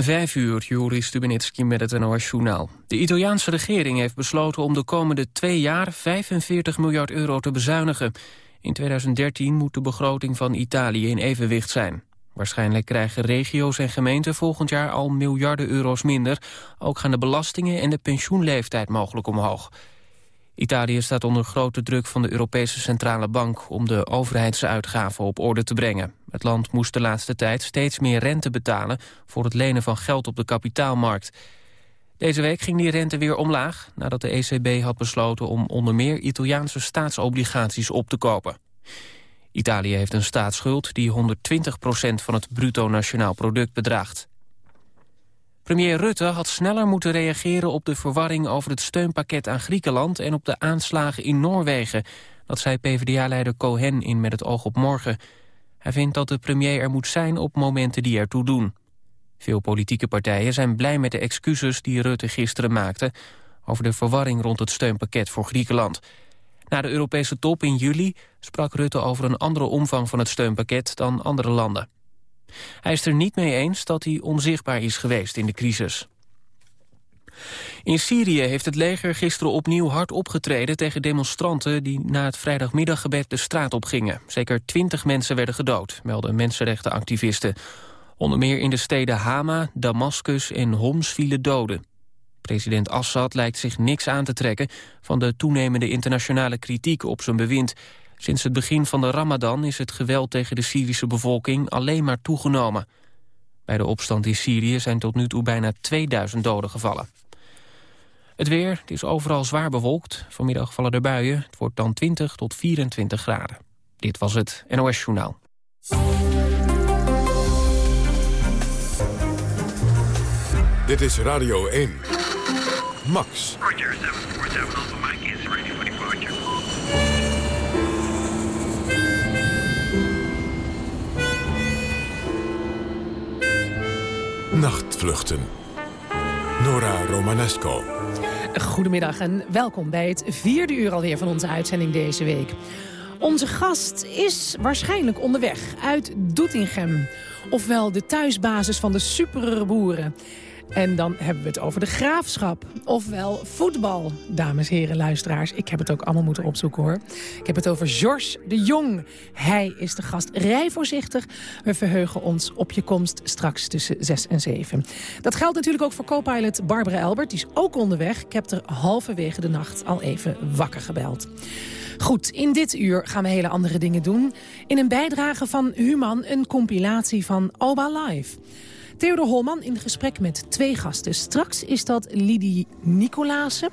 Vijf uur, Juri Stubenitski met het NOS-journaal. De Italiaanse regering heeft besloten om de komende twee jaar 45 miljard euro te bezuinigen. In 2013 moet de begroting van Italië in evenwicht zijn. Waarschijnlijk krijgen regio's en gemeenten volgend jaar al miljarden euro's minder. Ook gaan de belastingen en de pensioenleeftijd mogelijk omhoog. Italië staat onder grote druk van de Europese Centrale Bank... om de overheidsuitgaven op orde te brengen. Het land moest de laatste tijd steeds meer rente betalen... voor het lenen van geld op de kapitaalmarkt. Deze week ging die rente weer omlaag... nadat de ECB had besloten om onder meer Italiaanse staatsobligaties op te kopen. Italië heeft een staatsschuld die 120% van het bruto nationaal product bedraagt. Premier Rutte had sneller moeten reageren op de verwarring over het steunpakket aan Griekenland en op de aanslagen in Noorwegen. Dat zei PvdA-leider Cohen in Met het oog op morgen. Hij vindt dat de premier er moet zijn op momenten die ertoe doen. Veel politieke partijen zijn blij met de excuses die Rutte gisteren maakte... over de verwarring rond het steunpakket voor Griekenland. Na de Europese top in juli sprak Rutte over een andere omvang van het steunpakket dan andere landen. Hij is er niet mee eens dat hij onzichtbaar is geweest in de crisis. In Syrië heeft het leger gisteren opnieuw hard opgetreden tegen demonstranten die na het vrijdagmiddaggebed de straat op gingen. Zeker twintig mensen werden gedood, melden mensenrechtenactivisten. Onder meer in de steden Hama, Damascus en Homs vielen doden. President Assad lijkt zich niks aan te trekken van de toenemende internationale kritiek op zijn bewind. Sinds het begin van de ramadan is het geweld tegen de Syrische bevolking alleen maar toegenomen. Bij de opstand in Syrië zijn tot nu toe bijna 2000 doden gevallen. Het weer, het is overal zwaar bewolkt. Vanmiddag vallen er buien. Het wordt dan 20 tot 24 graden. Dit was het NOS Journaal. Dit is Radio 1. Max. Nachtvluchten. Nora Romanesco. Goedemiddag en welkom bij het vierde uur alweer van onze uitzending deze week. Onze gast is waarschijnlijk onderweg uit Doetinchem. Ofwel de thuisbasis van de superboeren. En dan hebben we het over de graafschap. Ofwel voetbal, dames, heren, luisteraars. Ik heb het ook allemaal moeten opzoeken, hoor. Ik heb het over Georges de Jong. Hij is de gast. Rij voorzichtig. We verheugen ons op je komst straks tussen 6 en 7. Dat geldt natuurlijk ook voor co-pilot Barbara Elbert. Die is ook onderweg. Ik heb er halverwege de nacht al even wakker gebeld. Goed, in dit uur gaan we hele andere dingen doen. In een bijdrage van Human een compilatie van Oba Live. Theodor Holman in gesprek met twee gasten. Straks is dat Lidie Nicolaasen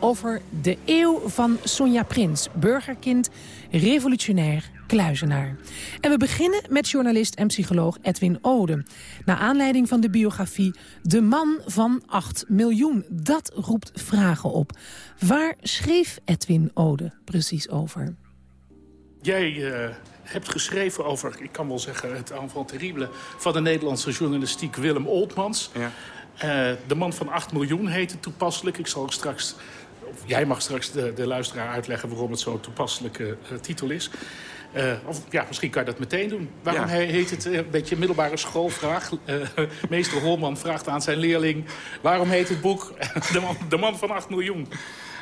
over de eeuw van Sonja Prins. Burgerkind, revolutionair, kluizenaar. En we beginnen met journalist en psycholoog Edwin Ode. Naar aanleiding van de biografie De Man van 8 miljoen. Dat roept vragen op. Waar schreef Edwin Ode precies over? Jij uh, hebt geschreven over, ik kan wel zeggen... het aanval terrible van de Nederlandse journalistiek Willem Oltmans. Ja. Uh, de man van 8 miljoen heet het toepasselijk. Ik zal ook straks, of jij mag straks de, de luisteraar uitleggen... waarom het zo'n toepasselijke uh, titel is. Uh, of ja, misschien kan je dat meteen doen. Waarom ja. heet het een beetje middelbare schoolvraag? meester Holman vraagt aan zijn leerling... waarom heet het boek de man, de man van 8 miljoen?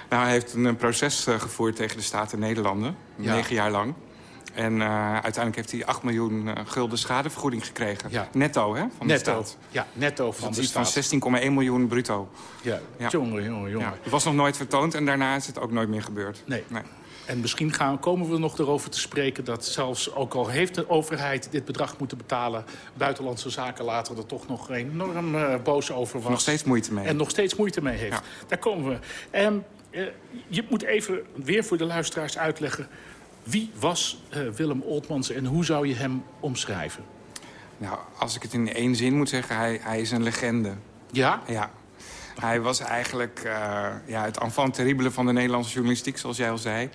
Nou, hij heeft een proces gevoerd tegen de Staten Nederlanden. Ja. Negen jaar lang. En uh, uiteindelijk heeft hij 8 miljoen uh, gulden schadevergoeding gekregen. Ja. Netto, hè? Van netto. de staat. Ja, netto van dus de staat. van 16,1 miljoen bruto. Ja, ja. jongen, jongen, jongen. Ja. Het was nog nooit vertoond en daarna is het ook nooit meer gebeurd. Nee. nee. En misschien gaan, komen we nog erover te spreken dat zelfs, ook al heeft de overheid dit bedrag moeten betalen... buitenlandse zaken later er toch nog enorm uh, boos over was. Nog steeds moeite mee. En nog steeds moeite mee heeft. Daar komen we. En je moet even weer voor de luisteraars uitleggen... Wie was uh, Willem Oltmans en hoe zou je hem omschrijven? Nou, als ik het in één zin moet zeggen, hij, hij is een legende. Ja? Ja. Hij was eigenlijk uh, ja, het enfant terrible van de Nederlandse journalistiek, zoals jij al zei.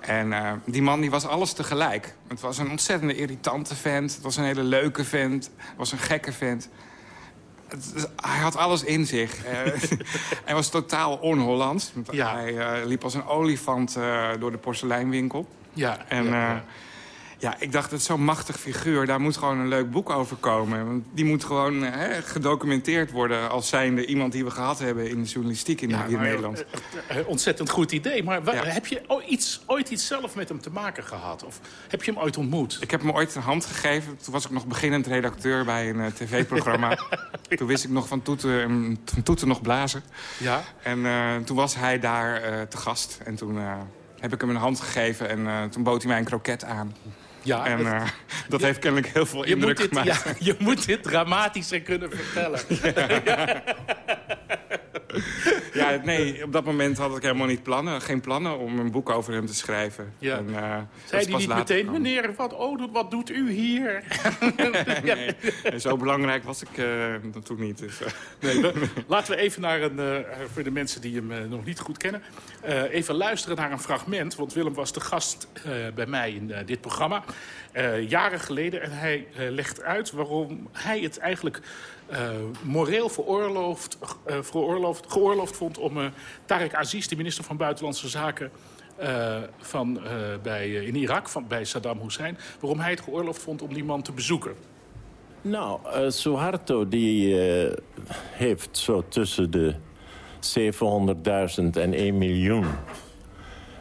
En uh, die man die was alles tegelijk. Het was een ontzettende irritante vent. Het was een hele leuke vent. Het was een gekke vent. Het, hij had alles in zich. hij was totaal on-Hollands. Ja. Hij liep als een olifant door de porseleinwinkel. Ja, en ja, ja. Ja, ik dacht, is zo'n machtig figuur. Daar moet gewoon een leuk boek over komen. Want die moet gewoon hè, gedocumenteerd worden... als zijnde iemand die we gehad hebben in de journalistiek in, hier in Nederland. Uh, uh, ontzettend goed idee. Maar ja. heb je ooit iets, ooit iets zelf met hem te maken gehad? Of heb je hem ooit ontmoet? Ik heb hem ooit een hand gegeven. Toen was ik nog beginnend redacteur bij een uh, tv-programma. toen wist ik nog van toeten, van toeten nog blazen. Ja. En toen was hij daar te gast. En toen heb ik hem een hand gegeven en toen bood hij mij een kroket aan. Ja, en uh, dat je, heeft kennelijk heel veel indruk dit, gemaakt. Ja, je moet dit dramatischer kunnen vertellen. Ja. ja, nee, op dat moment had ik helemaal niet plannen. Geen plannen om een boek over hem te schrijven. Ja. En, uh, Zei hij niet meteen, kwam. meneer, wat, oh, wat doet u hier? nee, nee, zo belangrijk was ik uh, toen niet. Dus, nee, we, laten we even naar een, voor de mensen die hem nog niet goed kennen... even luisteren naar een fragment. Want Willem was de gast bij mij in dit programma. jaren geleden. En hij legt uit waarom hij het eigenlijk moreel veroorloofd, uh, veroorloofd, geoorloofd vond om uh, Tarek Aziz, de minister van Buitenlandse Zaken van, bij, in Irak, van, bij Saddam Hussein, waarom hij het geoorloofd vond om die man te bezoeken. Nou, Suharto die heeft zo tussen de 700.000 en 1 miljoen.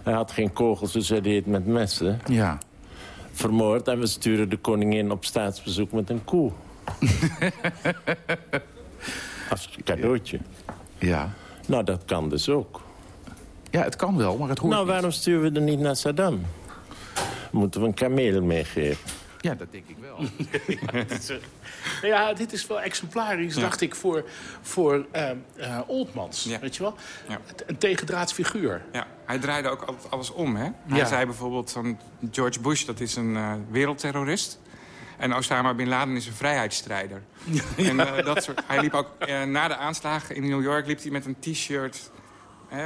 Hij had geen kogels, dus hij deed met messen. Ja. Vermoord en we sturen de koningin op staatsbezoek met een koe. Als cadeautje. Ja. Nou, dat kan dus ook. Ja, het kan wel, maar het hoort Nou, niet. waarom sturen we er niet naar Saddam? Moeten we een kameel meegeven? Ja, dat denk ik wel. ja, dit is, ja, dit is wel exemplarisch, ja. dacht ik, voor, voor uh, uh, Oldmans. Ja. Weet je wel? Ja. Een tegendraads figuur. Ja, hij draaide ook altijd alles om, hè? Hij zei bijvoorbeeld van George Bush, dat is een uh, wereldterrorist. En Osama Bin Laden is een vrijheidsstrijder. Ja. En, uh, dat soort, hij liep ook uh, na de aanslagen in New York liep hij met een t-shirt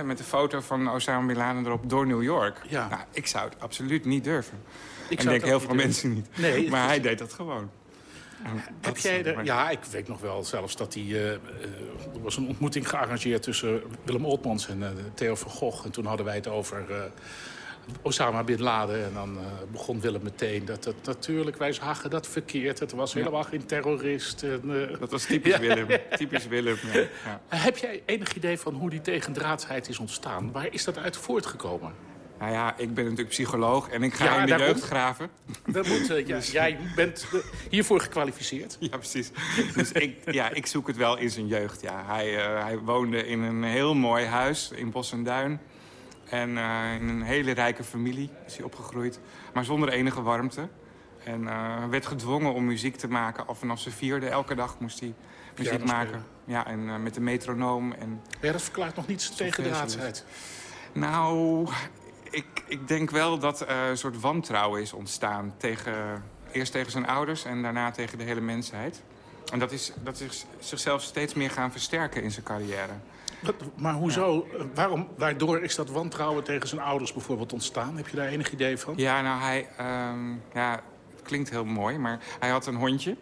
met een foto van Osama Bin Laden erop door New York. Ja. Nou, ik zou het absoluut niet durven. Ik en denk heel veel mensen niet. Nee, maar hij deed dat gewoon. Heb jij er, ja, ik weet nog wel zelfs dat hij... Uh, er was een ontmoeting gearrangeerd tussen Willem Oltmans en uh, Theo van Gogh. En toen hadden wij het over... Uh, Osama Bin Laden. En dan uh, begon Willem meteen dat het natuurlijk, wij zagen dat verkeerd. Het was helemaal geen terrorist. En, uh, dat was typisch ja. Willem. typisch Willem, ja. Heb jij enig idee van hoe die tegendraadsheid is ontstaan? Waar is dat uit voortgekomen? Nou ja, ik ben natuurlijk psycholoog en ik ga in de jeugd graven. Dat moet, uh, ja, dus... Jij bent hiervoor gekwalificeerd. Ja, precies. Dus ik, ja, ik zoek het wel in zijn jeugd. Ja. Hij, hij woonde in een heel mooi huis in Bos en Duin. En uh, in een hele rijke familie is hij opgegroeid. Maar zonder enige warmte. En uh, werd gedwongen om muziek te maken. Al vanaf zijn vierde. Elke dag moest hij muziek ja, maken. Ja, en uh, met de metronoom. En ja, dat verklaart nog niets tegen de raadsheid. Nou, ik, ik denk wel dat er een soort wantrouwen is ontstaan. Tegen, eerst tegen zijn ouders en daarna tegen de hele mensheid. En dat is, dat is zichzelf steeds meer gaan versterken in zijn carrière. Maar hoezo, ja. waarom, waardoor is dat wantrouwen tegen zijn ouders bijvoorbeeld ontstaan? Heb je daar enig idee van? Ja, nou hij, um, ja, het klinkt heel mooi, maar hij had een hondje.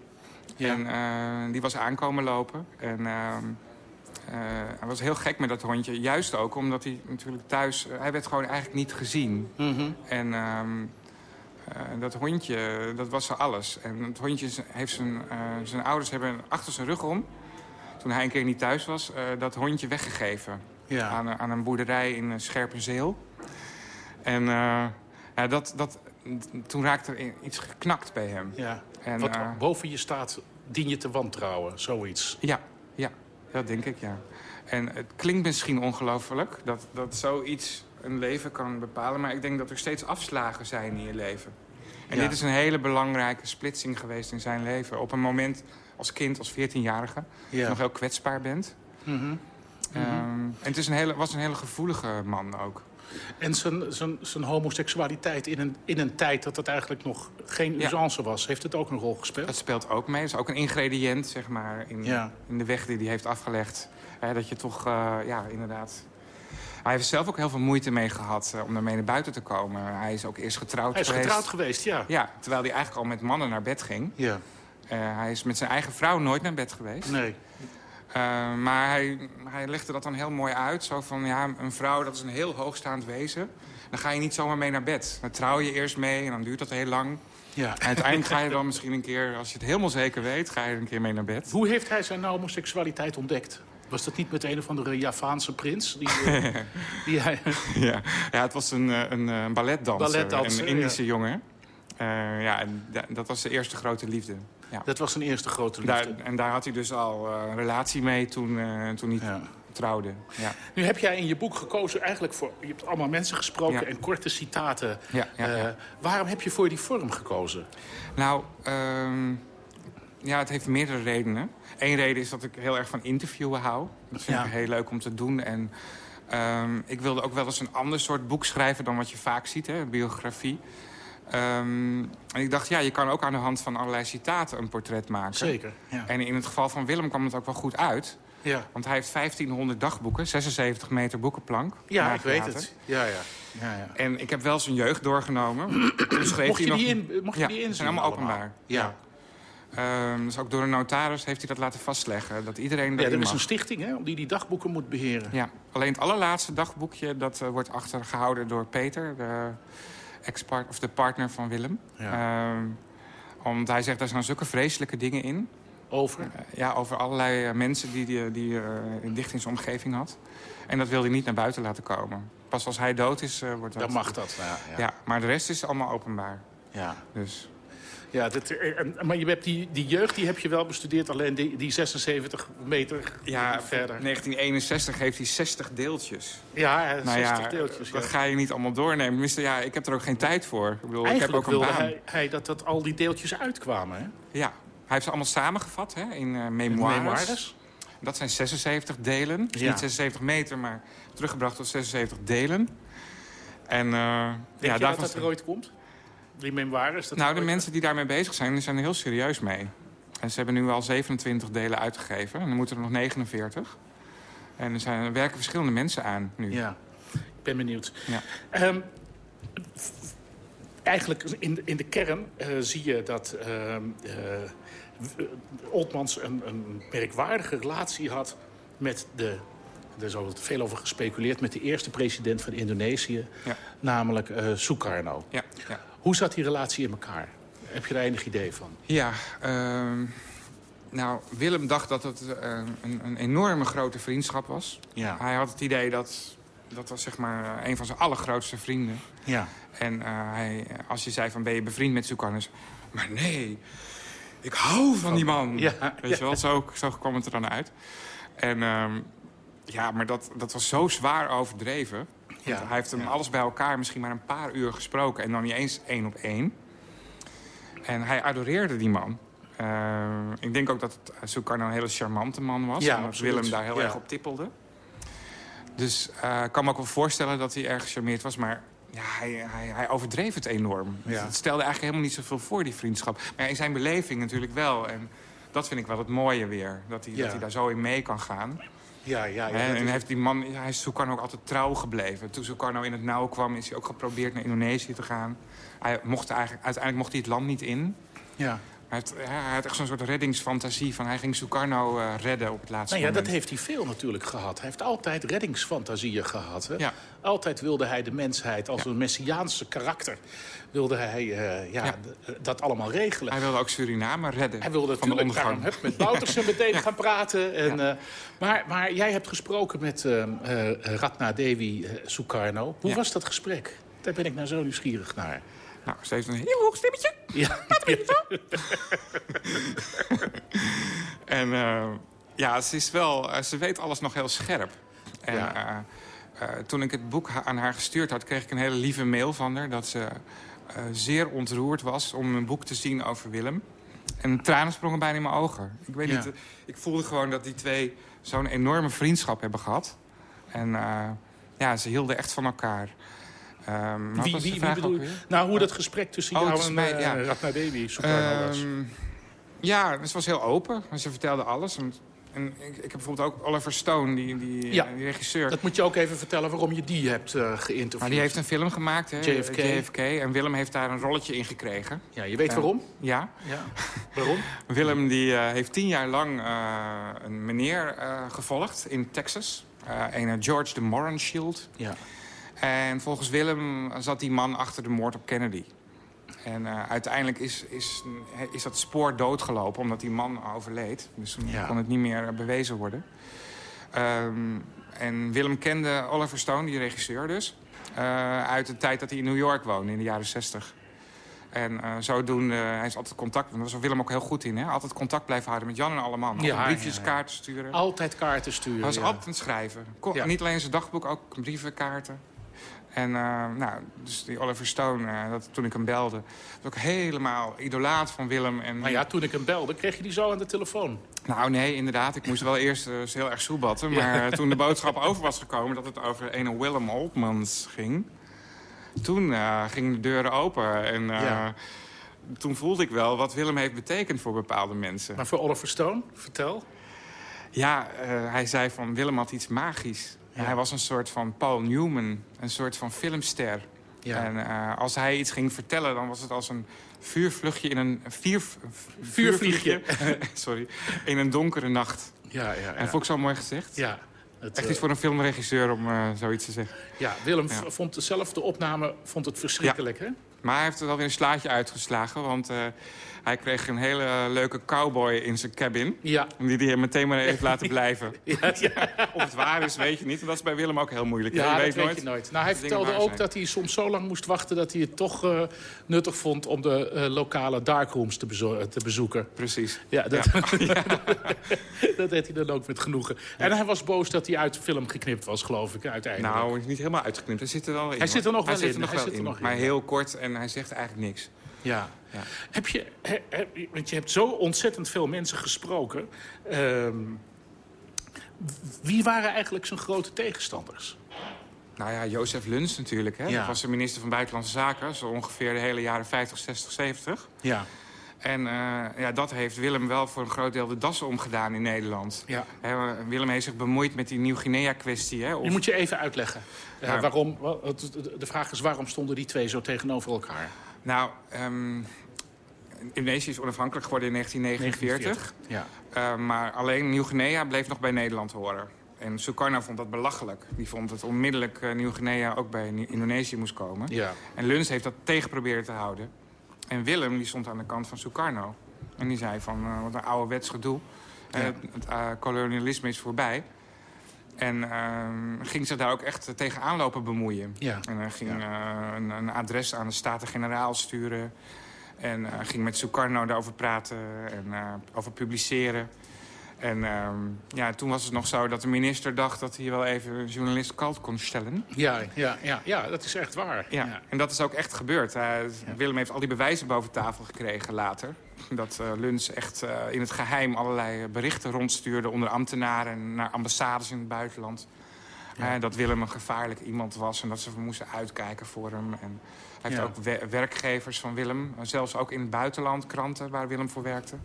Ja. En uh, die was aankomen lopen. En uh, uh, hij was heel gek met dat hondje. Juist ook omdat hij natuurlijk thuis... hij werd gewoon eigenlijk niet gezien. Mm -hmm. En um, dat hondje, dat was zo alles. En het hondje heeft zijn, zijn ouders hebben achter zijn rug om toen hij een keer niet thuis was, uh, dat hondje weggegeven. Ja. Aan, aan, een boerderij in uh, Scherpenzeel. En ja, dat, dat, toen raakte er iets geknakt bij hem. Ja. En, Wat boven je staat, dien je te wantrouwen, zoiets. Ja, ja, dat denk ik, ja. En het klinkt misschien ongelooflijk dat, dat zoiets een leven kan bepalen... maar ik denk dat er steeds afslagen zijn in je leven. En ja. dit is een hele belangrijke splitsing geweest in zijn leven. Op een moment als kind, als 14-jarige, ja. nog heel kwetsbaar bent. Mm -hmm. um, en het is een hele, was een hele gevoelige man ook. En zijn, zijn, zijn homoseksualiteit in een, in een tijd dat het eigenlijk nog geen usance ja. was... heeft het ook een rol gespeeld? Dat speelt ook mee. Dat is ook een ingrediënt zeg maar, in, ja. in de weg die hij heeft afgelegd. Eh, dat je toch, uh, ja, inderdaad... Hij heeft zelf ook heel veel moeite mee gehad uh, om daarmee naar buiten te komen. Hij is ook eerst getrouwd hij is geweest. getrouwd geweest, ja. Ja, terwijl hij eigenlijk al met mannen naar bed ging. Ja. Uh, hij is met zijn eigen vrouw nooit naar bed geweest. Nee. Uh, maar hij, hij legde dat dan heel mooi uit. Zo van, ja, een vrouw, dat is een heel hoogstaand wezen. Dan ga je niet zomaar mee naar bed. Dan trouw je eerst mee en dan duurt dat heel lang. Ja. En uiteindelijk ga je dan misschien een keer, als je het helemaal zeker weet... ga je een keer mee naar bed. Hoe heeft hij zijn homoseksualiteit ontdekt? Was dat niet met een of andere Javaanse prins? Die, eh, die hij, Ja, ja het was een, eh, een, eh, balletdanser, Balletdanser, een Indische jongen. Eh, ja, en da- dat was de eerste grote liefde. Ja. dat was zijn eerste grote liefde. Daar, en daar had hij dus al eh, een relatie mee toen, eh, toen hij Ja. trouwde. Ja. Nu heb jij in je boek gekozen eigenlijk voor... Je hebt allemaal mensen gesproken en korte citaten. Eh, waarom heb je voor die vorm gekozen? Nou, ehm, ja, het heeft meerdere redenen. Eén reden is dat ik heel erg van interviewen hou. Dat vind ik heel leuk om te doen. En ehm, ik wilde ook wel eens een ander soort boek schrijven dan wat je vaak ziet, hè, biografie. Ehm, en ik dacht, ja, je kan ook aan de hand van allerlei citaten een portret maken. Zeker, ja. En in het geval van Willem kwam het ook wel goed uit. Ja, Want hij heeft 1500 dagboeken, 76 meter boekenplank. ja ik weet het. Ja, ja. ja, ja. En ik heb wel zijn jeugd doorgenomen. Toen schreef Mocht je hij die, in, mocht je Ja, die inzien zijn allemaal openbaar. Ja. Ehm, dus ook door een notaris heeft hij dat laten vastleggen. Dat iedereen ja, er is mag. een stichting hè, die die dagboeken moet beheren. Ja, alleen het allerlaatste dagboekje... dat eh, wordt achtergehouden door Peter, de, ex-part, of de partner van Willem. Ja. Ehm, omdat hij zegt, daar zijn zulke vreselijke dingen in. Over? Eh, ja, over allerlei eh, mensen die hij die, die, eh, dicht in zijn omgeving had. En dat wil hij niet naar buiten laten komen. Pas als hij dood is, wordt dat... Dan mag dat. Ja, ja. Ja, maar de rest is allemaal openbaar. ja. Dus... ja dat, eh, en- maar je hebt die, die jeugd die heb je wel bestudeerd, alleen die, die 76 meter Ja, verder. 1961 heeft hij 60 deeltjes. Ja, eh, 60 Nou ja, deeltjes. Ja. dat ga je niet allemaal doornemen. Tenminste, ja, ik heb er ook geen tijd voor. Ik bedoel, ik heb Eigenlijk ook een wilde hij, hij dat, dat al die deeltjes uitkwamen. Hè? Ja, hij heeft ze allemaal samengevat hè, in eh memoires. Memoires. Dat zijn 76 delen. Dus Ja. niet 76 meter, maar teruggebracht tot 76 delen. En uh, Denk ja, je dat dat er ooit komt? Die memoires? Dat Nou, de ooit- mensen die daarmee bezig zijn, die zijn er heel serieus mee. En ze hebben nu al 27 delen uitgegeven. En er moeten er nog 49. En er, zijn, er werken verschillende mensen aan nu. Ja, ik ben benieuwd. Ja. Ehm, eigenlijk in, in de kern eh, zie je dat w- Oltmans een, een merkwaardige relatie had met de... Er is al veel over gespeculeerd met de eerste president van Indonesië, Ja. namelijk eh Sukarno. Ja, ja. Hoe zat die relatie in elkaar? Heb je daar enig idee van? Ja, ehm, nou, Willem dacht dat het eh, een, een enorme grote vriendschap was. Ja. Hij had het idee dat dat was zeg maar een van zijn allergrootste vrienden. Ja. En eh, hij, als je zei van ben je bevriend met Sukarno? Maar nee, ik hou van die man. Ja, Weet je wel, zo, zo kwam het er dan uit. En ehm, ja, maar dat, dat was zo zwaar overdreven. Ja, hij heeft hem alles bij elkaar misschien maar een paar uur gesproken. En dan niet eens één op één. En hij adoreerde die man. Eh, ik denk ook dat het, eh, Sukarno een hele charmante man was. Ja, en dat. Willem daar heel Ja. erg op tippelde. Dus eh, ik kan me ook wel voorstellen dat hij erg gecharmeerd was. Maar ja, hij, hij, hij overdreef het enorm. Ja. Het stelde eigenlijk helemaal niet zoveel voor, die vriendschap. Maar in zijn beleving natuurlijk wel. En dat vind ik wel het mooie weer. Dat hij, dat hij daar zo in mee kan gaan. Ja, ja, ja. En heeft die man, hij is Sukarno ook altijd trouw gebleven. Toen Sukarno in het nauw kwam, is hij ook geprobeerd naar Indonesië te gaan. Hij mocht eigenlijk, uiteindelijk mocht hij het land niet in. ja. Hij, heeft, ja, hij had echt zo'n soort reddingsfantasie van hij ging Sukarno eh, redden op het laatste Nou ja, dat heeft hij veel natuurlijk gehad. Hij heeft altijd reddingsfantasieën gehad. Hè? Ja. Altijd wilde hij de mensheid als Ja. een messiaanse karakter... wilde hij eh, ja, d- dat allemaal regelen. Hij wilde ook Suriname redden Hij wilde van natuurlijk daarom met Boutersen meteen gaan praten. En, eh, maar, maar jij hebt gesproken met eh eh, Ratna Devi eh, Sukarno. Hoe was dat gesprek? Daar ben ik nou zo nieuwsgierig naar. Nou, ze heeft een heel hoog stemmetje. Ja, En eh, ja, ze is wel, eh, ze weet alles nog heel scherp. En Ja. eh, toen ik het boek aan haar gestuurd had, kreeg ik een hele lieve mail van haar. Dat ze zeer ontroerd was om een boek te zien over Willem. En tranen sprongen bijna in mijn ogen. Ik weet Ja. niet, ik voelde gewoon dat die twee zo'n enorme vriendschap hebben gehad. En ja, ze hielden echt van elkaar. Ehm, wat wie, wie, bedoel je? Nou, hoe dat gesprek tussen Oh, jou en mij, eh, ja. Ratna Devi Sukarno was. Ehm, ja, ze was heel open. Ze vertelde alles. En, en ik, ik heb bijvoorbeeld ook Oliver Stone, die, die, Ja. die regisseur. Dat moet je ook even vertellen waarom je die hebt eh geïnterviewd. Maar die heeft een film gemaakt, hè, JFK. JFK. En Willem heeft daar een rolletje in gekregen. Ja, je weet Eh, waarom? Ja. Ja. waarom? Willem die, eh, heeft tien jaar lang eh, een meneer eh, gevolgd in Texas. Eh een George de Moronshield. Ja. En volgens Willem zat die man achter de moord op Kennedy. En uh, uiteindelijk is, is, is dat spoor doodgelopen omdat die man overleed. Dus toen Ja. kon het niet meer bewezen worden. Ehm, en Willem kende Oliver Stone, die regisseur dus... eh, uit de tijd dat hij in New York woonde, in de jaren 60. En eh, zodoende, hij is altijd contact... Daar was Willem ook heel goed in, hè? Altijd contact blijven houden met Jan en alle mannen. Ja, briefjes, ja, ja. kaarten sturen. Altijd kaarten sturen. Hij was altijd aan het schrijven. Kon-. Niet alleen zijn dagboek, ook brieven, kaarten. En eh, nou, dus die Oliver Stone, eh, dat, toen ik hem belde... was ook helemaal idolaat van Willem. En, Maar ja, toen ik hem belde, kreeg je die zo aan de telefoon. Nou nee, inderdaad. Ik moest wel eerst eh, heel erg soebatten. Maar toen de boodschap over was gekomen dat het over een Willem Oldmans ging... toen gingen de deuren open. En Ja. toen voelde ik wel wat Willem heeft betekend voor bepaalde mensen. Maar voor Oliver Stone, vertel. Ja, hij zei van Willem had iets magisch. Ja. Hij was een soort van Paul Newman, een soort van filmster. Ja. En eh, als hij iets ging vertellen, dan was het als een vuurvluchtje in een... Vier, Vuurvliegje. sorry. In een donkere nacht. Ja, ja, En vond ik zo mooi gezegd. ja. Het, Echt eh, iets voor een filmregisseur om eh, zoiets te zeggen. ja, Willem Ja. vond dezelfde opname vond het verschrikkelijk, hè? Maar hij heeft er wel weer een slaatje uitgeslagen. Want eh, hij kreeg een hele leuke cowboy in zijn cabin. Ja. Die hij meteen maar heeft laten blijven. Ja, ja. Of het waar is, weet je niet. En dat is bij Willem ook heel moeilijk. Ja, je dat weet weet nooit. je nooit. Nou, hij vertelde ook zijn. dat hij soms zo lang moest wachten... dat hij het toch eh, nuttig vond om de eh, lokale darkrooms te, bezo- te bezoeken. Precies. Ja, dat, dat deed hij dan ook met genoegen. En hij was boos dat hij uit de film geknipt was, geloof ik, uiteindelijk. Nou, hij is niet helemaal uitgeknipt. Hij zit er wel in. Hij zit er nog wel in. Nog Hij wel zit er in. nog in, Maar ja. heel kort en hij zegt eigenlijk niks. Ja. Ja. Heb je, he- he- want je hebt zo ontzettend veel mensen gesproken. Ehm, wie waren eigenlijk zijn grote tegenstanders? Nou ja, Jozef Luns natuurlijk. Hè? Ja. Dat was de minister van Buitenlandse Zaken. Zo ongeveer de hele jaren 50, 60, 70. Ja. En eh, ja, dat heeft Willem wel voor een groot deel de das omgedaan in Nederland. ja. Willem heeft zich bemoeid met die Nieuw-Guinea-kwestie. of- moet je even uitleggen. Eh, Ja. waarom, de vraag is waarom stonden die twee zo tegenover elkaar? Nou, ehm, Indonesië is onafhankelijk geworden in 1949. Ja. Eh, maar alleen Nieuw-Guinea bleef nog bij Nederland horen. En Sukarno vond dat belachelijk. Die vond dat onmiddellijk eh, Nieuw-Guinea ook bij Indonesië moest komen. ja. En Luns heeft dat tegen proberen te houden. En Willem die stond aan de kant van Sukarno. En die zei van, eh, wat een ouderwets gedoe. Ja. het het, kolonialisme is voorbij. En ehm, ging zich daar ook echt tegen aanlopen bemoeien. Ja. En ging een, een adres aan de Staten-Generaal sturen. En eh, ging met Sukarno daarover praten en eh, over publiceren. En ehm, ja, toen was het nog zo dat de minister dacht dat hij wel even een journalist kalt kon stellen. Ja, ja, ja, ja, dat is echt waar. Ja, en dat is ook echt gebeurd. Hij- Willem heeft al die bewijzen boven tafel gekregen later. Dat eh Luns echt eh, in het geheim allerlei berichten rondstuurde... onder ambtenaren en naar ambassades in het buitenland. Eh, dat Willem een gevaarlijk iemand was en dat ze moesten uitkijken voor hem. En hij heeft ook we- werkgevers van Willem, zelfs ook in het buitenland, kranten waar Willem voor werkte...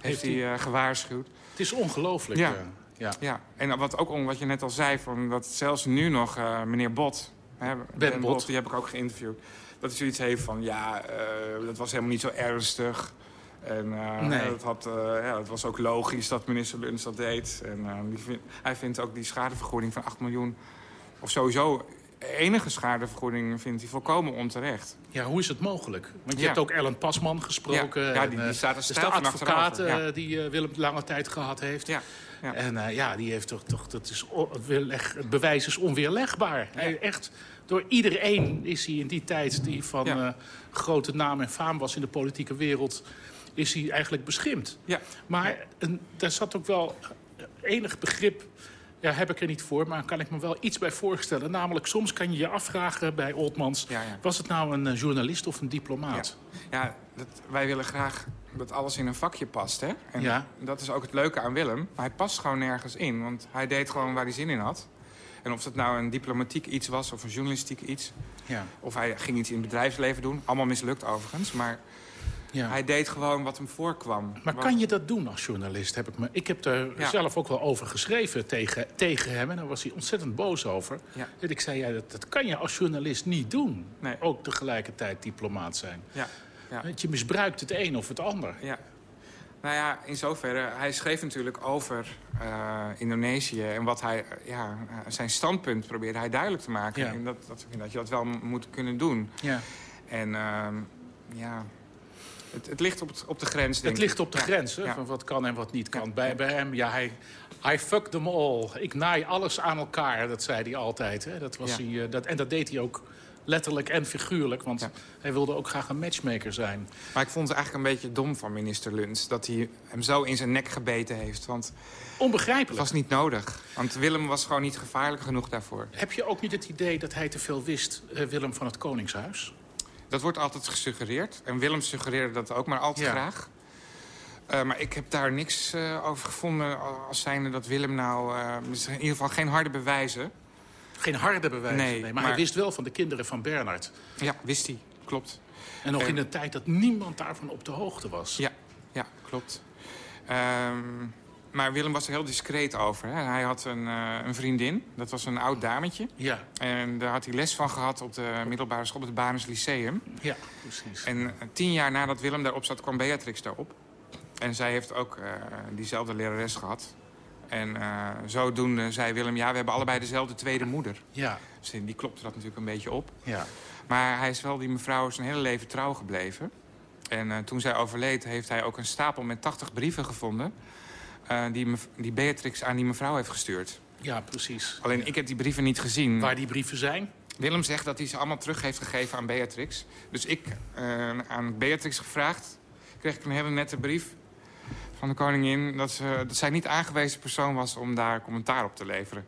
heeft, Heeft hij eh, gewaarschuwd. Het is ongelooflijk. Ja. eh, ja. Ja, en wat, ook, wat je net al zei, van dat zelfs nu nog eh, meneer Bot... Hè, ben, Bot. die heb ik ook geïnterviewd... dat hij zoiets heeft van, ja, dat was helemaal niet zo ernstig... En Nee. het, had, ja, het was ook logisch dat minister Luns dat deed. En, vind- hij vindt ook die schadevergoeding van 8 miljoen... of sowieso enige schadevergoeding vindt hij volkomen onterecht. Ja, hoe is het mogelijk? Want je Ja. hebt ook Ellen Pasman gesproken. Ja, ja, en, die- eh, die staat er de advocaat ja. eh, die eh, Willem lange tijd gehad heeft. Ja, ja. En ja, die heeft toch, toch dat is het bewijs is onweerlegbaar. Hij, echt, door iedereen is hij in die tijd die van grote naam en faam was in de politieke wereld, is hij eigenlijk beschimpt. Ja. Maar een, daar zat ook wel enig begrip. Ja, heb ik er niet voor, maar kan ik me wel iets bij voorstellen. Namelijk, soms kan je je afvragen bij Oldmans... Ja, ja. was het nou een eh, journalist of een diplomaat? Ja, dat, wij willen graag dat alles in een vakje past, hè? En Ja. dat is ook het leuke aan Willem. Maar hij past gewoon nergens in, want hij deed gewoon waar hij zin in had. En of het nou een diplomatiek iets was of een journalistiek iets... Ja. of hij ging iets in het bedrijfsleven doen. Allemaal mislukt overigens, maar ja. hij deed gewoon wat hem voorkwam. Maar Wat- kan je dat doen als journalist? Heb ik, me, ik heb er Ja. zelf ook wel over geschreven tegen, tegen hem. En daar was hij ontzettend boos over. Ja. En ik zei, ja, dat, dat kan je als journalist niet doen. Nee. Ook tegelijkertijd diplomaat zijn. Ja, ja. Want je misbruikt het een of het ander. Ja. Nou ja, in zoverre, hij schreef natuurlijk over eh, Indonesië... en wat hij, ja, zijn standpunt probeerde hij duidelijk te maken. Ja. En dat, dat, dat je dat wel moet kunnen doen. Ja. En ehm, ja, het, het, ligt op, het, op de grens, denk Het ligt op de grens, hè, van wat kan en wat niet kan. Bij, bij hem, ja, hij... I fuck them all. Ik naai alles aan elkaar, dat zei hij altijd. Hè. Dat was hij, uh, dat, en dat deed hij ook letterlijk en figuurlijk. Want ja. hij wilde ook graag een matchmaker zijn. Maar ik vond het eigenlijk een beetje dom van minister Luns... dat hij hem zo in zijn nek gebeten heeft. Want Onbegrijpelijk. Het was niet nodig. Want Willem was gewoon niet gevaarlijk genoeg daarvoor. Heb je ook niet het idee dat hij te veel wist, uh, Willem van het Koningshuis? Dat wordt altijd gesuggereerd. En Willem suggereerde dat ook maar al te ja. graag. Uh, maar ik heb daar niks uh, over gevonden als zijnde dat Willem nou... Uh, in ieder geval geen harde bewijzen. Geen harde bewijzen? Nee, nee maar, maar, hij wist wel van de kinderen van Bernard. Ja, wist hij. Klopt. En nog in een tijd dat niemand daarvan op de hoogte was. Ja, ja klopt. Um, maar Willem was er heel discreet over. Hè. Hij had een, uh, een, vriendin, dat was een oud dametje. Ja. En daar had hij les van gehad op de middelbare school, op het Barens Lyceum. Ja, precies. En uh, tien jaar nadat Willem daarop zat, kwam Beatrix daarop. En zij heeft ook uh, diezelfde lerares gehad. En zodoende zei Willem, ja, we hebben allebei dezelfde tweede moeder. Ja. Dus die klopte dat natuurlijk een beetje op. Ja. Maar hij is wel die mevrouw zijn hele leven trouw gebleven. En toen zij overleed, heeft hij ook een stapel met 80 brieven gevonden... Uh, die, die Beatrix aan die mevrouw heeft gestuurd. Ja, precies. Alleen ik heb die brieven niet gezien. Waar die brieven zijn? Willem zegt dat hij ze allemaal terug heeft gegeven aan Beatrix. Dus ik uh, aan Beatrix gevraagd. Kreeg ik een hele nette brief van de koningin... dat, ze, dat zij niet aangewezen persoon was om daar commentaar op te leveren.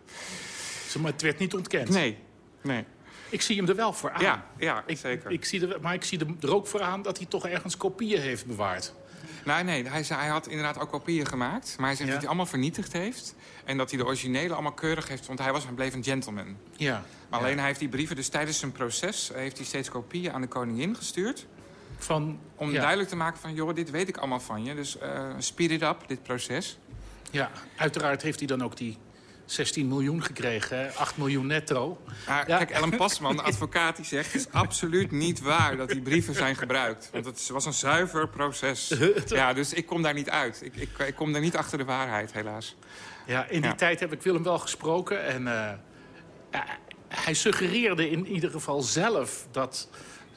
Maar het werd niet ontkend? Nee, nee. Ik zie hem er wel voor aan. Ja, ja ik, zeker. Ik zie er, maar ik zie er ook voor aan dat hij toch ergens kopieën heeft bewaard. Nee, nee hij, zei, hij had inderdaad ook kopieën gemaakt. Maar hij zegt ja. dat hij allemaal vernietigd heeft. En dat hij de originele allemaal keurig heeft. Want hij was en bleef een gentleman. Ja. Maar alleen ja. hij heeft die brieven, dus tijdens zijn proces... heeft hij steeds kopieën aan de koningin gestuurd. Van, om ja. duidelijk te maken van... joh, dit weet ik allemaal van je. Dus uh, speed it up, dit proces. Ja, uiteraard heeft hij dan ook die 16 miljoen gekregen, hè? 8 miljoen netto. Ja. Kijk, Ellen Pasman, de advocaat, die zegt... het is absoluut niet waar dat die brieven zijn gebruikt. Want het was een zuiver proces. Ja, dus ik kom daar niet uit. Ik, ik, ik kom daar niet achter de waarheid, helaas. Ja, in die ja. tijd heb ik Willem wel gesproken. En uh, hij suggereerde in ieder geval zelf dat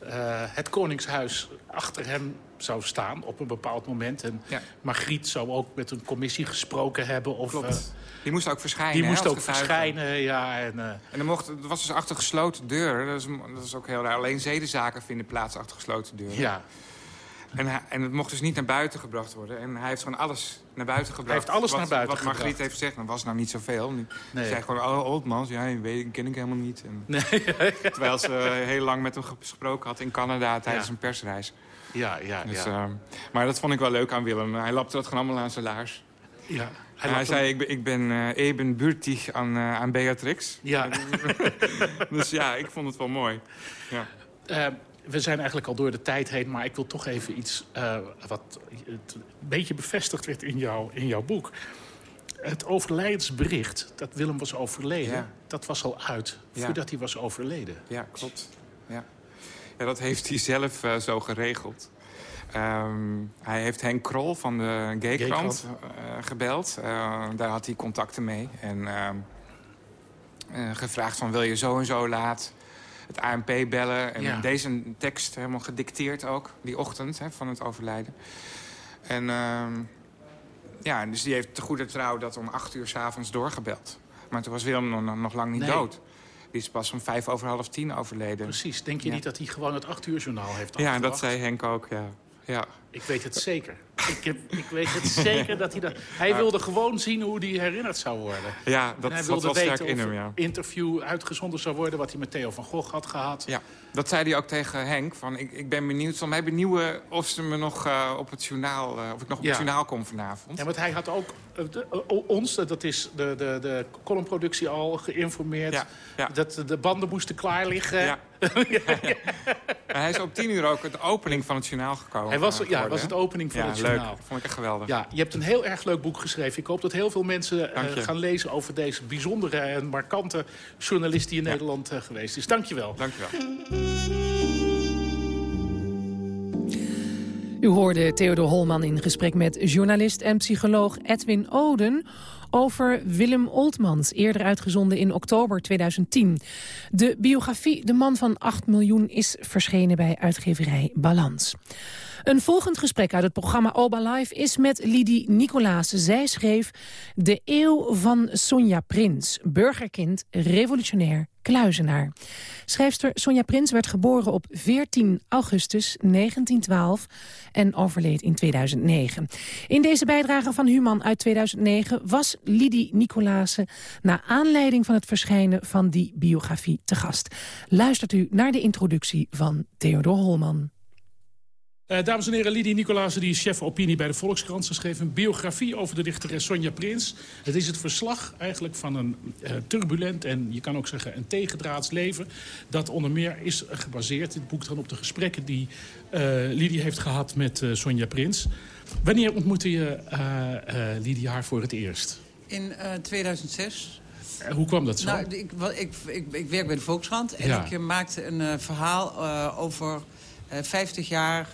uh, het Koningshuis achter hem zou staan op een bepaald moment. En ja. Margriet zou ook met een commissie gesproken hebben. Of, Klopt. Uh, die moest ook verschijnen. Die moest hè, ook verschijnen, ja. En, uh... en er mocht, het was dus achter gesloten deur. Dat is, dat is ook heel raar. Alleen zedenzaken vinden plaats achter gesloten deuren. Ja. En, hij, en het mocht dus niet naar buiten gebracht worden. En hij heeft gewoon alles naar buiten gebracht. Hij heeft alles wat, naar buiten Wat Margriet gebracht. heeft gezegd, dan was nou niet zoveel. Nee. zei gewoon, oh, Oldmans, ja, weet, ken ik helemaal niet. En, nee. terwijl ze heel lang met hem gesproken had in Canada tijdens Ja. een persreis. Ja, ja, Dus, ja. uh, maar dat vond ik wel leuk aan Willem. Hij lapte dat gewoon allemaal aan zijn laars. ja. Hij, hij zei, ik ben, ik ben uh, even buurtig aan, uh, aan Beatrix. Ja. dus ja, ik vond het wel mooi. Ja. Uh, we zijn eigenlijk al door de tijd heen, maar ik wil toch even iets uh, wat een beetje bevestigd werd in, jou, in jouw boek. Het overlijdensbericht dat Willem was overleden, Ja. dat was al uit Ja. voordat hij was overleden. Ja, klopt. Ja. Ja, dat heeft hij zelf uh, zo geregeld. Um, hij heeft Henk Krol van de Gaykrant uh, gebeld. Uh, daar had hij contacten mee. En uh, gevraagd van wil je zo en zo laat het ANP bellen. En Ja. deze tekst helemaal gedicteerd ook, die ochtend hè, van het overlijden. En ehm, ja, dus die heeft te goede trouw dat om acht uur s'avonds doorgebeld. Maar toen was Willem nog, nog lang niet Nee. dood. Die is pas om vijf over half tien overleden. Precies. Denk je Ja. niet dat hij gewoon het acht uur journaal heeft Ja, afgewacht? dat zei Henk ook, ja. ja. Ik weet het zeker. Ik, heb, ik weet het zeker dat hij dat... Hij wilde gewoon zien hoe hij herinnerd zou worden. Ja, en dat hij wilde sterk weten in hem, ja. interview uitgezonden zou worden... wat hij met Theo van Gogh had gehad. Ja, dat zei hij ook tegen Henk. Van, ik, ik ben benieuwd, zal mij benieuwen of ze me nog uh, op het journaal, uh, of ik nog op Ja. het journaal kom vanavond. Ja, want hij had ook uh, de, uh, ons, dat is de, de, de columnproductie, al geïnformeerd... Ja, ja. dat de banden moesten klaar liggen. Hij is op tien uur ook de opening van het journaal gekomen. Hij was, ja, geworden, was het opening van het leuk. Vond ik echt geweldig. Ja, je hebt een heel erg leuk boek geschreven. Ik hoop dat heel veel mensen uh, je. gaan lezen over deze bijzondere en markante journalist die in Ja. Nederland uh, geweest is. Dank je wel. Dank je wel. U hoorde Theodor Holman in gesprek met journalist en psycholoog Edwin Oden over Willem Oltmans, eerder uitgezonden in oktober 2010. De biografie De Man van 8 miljoen is verschenen bij uitgeverij Balans. Een volgend gesprek uit het programma Oba Live is met Lidie Nicolaas. Zij schreef De Eeuw van Sonja Prins, burgerkind, revolutionair, kluizenaar. Schrijfster Sonja Prins werd geboren op 14 augustus 1912 en overleed in 2009. In deze bijdrage van Human uit 2009 was Lidie Nicolaasen... naar aanleiding van het verschijnen van die biografie te gast. Luistert u naar de introductie van Theodor Holman. Uh, dames en heren, Lidie Nicolaas, die is chef opinie bij de Volkskrant. Ze schreef een biografie over de dichteres Sonja Prins. Het is het verslag eigenlijk van een uh, turbulent en je kan ook zeggen een tegendraads leven. Dat onder meer is gebaseerd, dit boek dan op de gesprekken die uh, Lidie heeft gehad met Sonja Prins. Wanneer ontmoette je Lidie haar voor het eerst? In 2006. Hoe kwam dat zo? Nou, ik, ik, ik, ik werk bij de Volkskrant en ja. ik maakte een verhaal over 50 jaar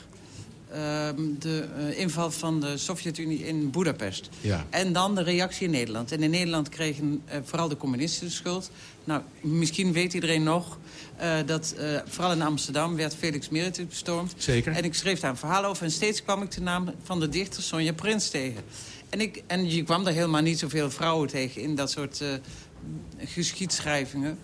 de uh, inval van de Sovjet-Unie in Budapest. Ja. En dan de reactie in Nederland. En in Nederland kregen uh, vooral de communisten de schuld. Nou, misschien weet iedereen nog uh, dat vooral in Amsterdam werd Felix Meritus bestormd. Zeker. En ik schreef daar een verhaal over. En steeds kwam ik de naam van de dichter Sonja Prins tegen. En, ik, en je kwam daar helemaal niet zoveel vrouwen tegen in dat soort geschiedschrijvingen.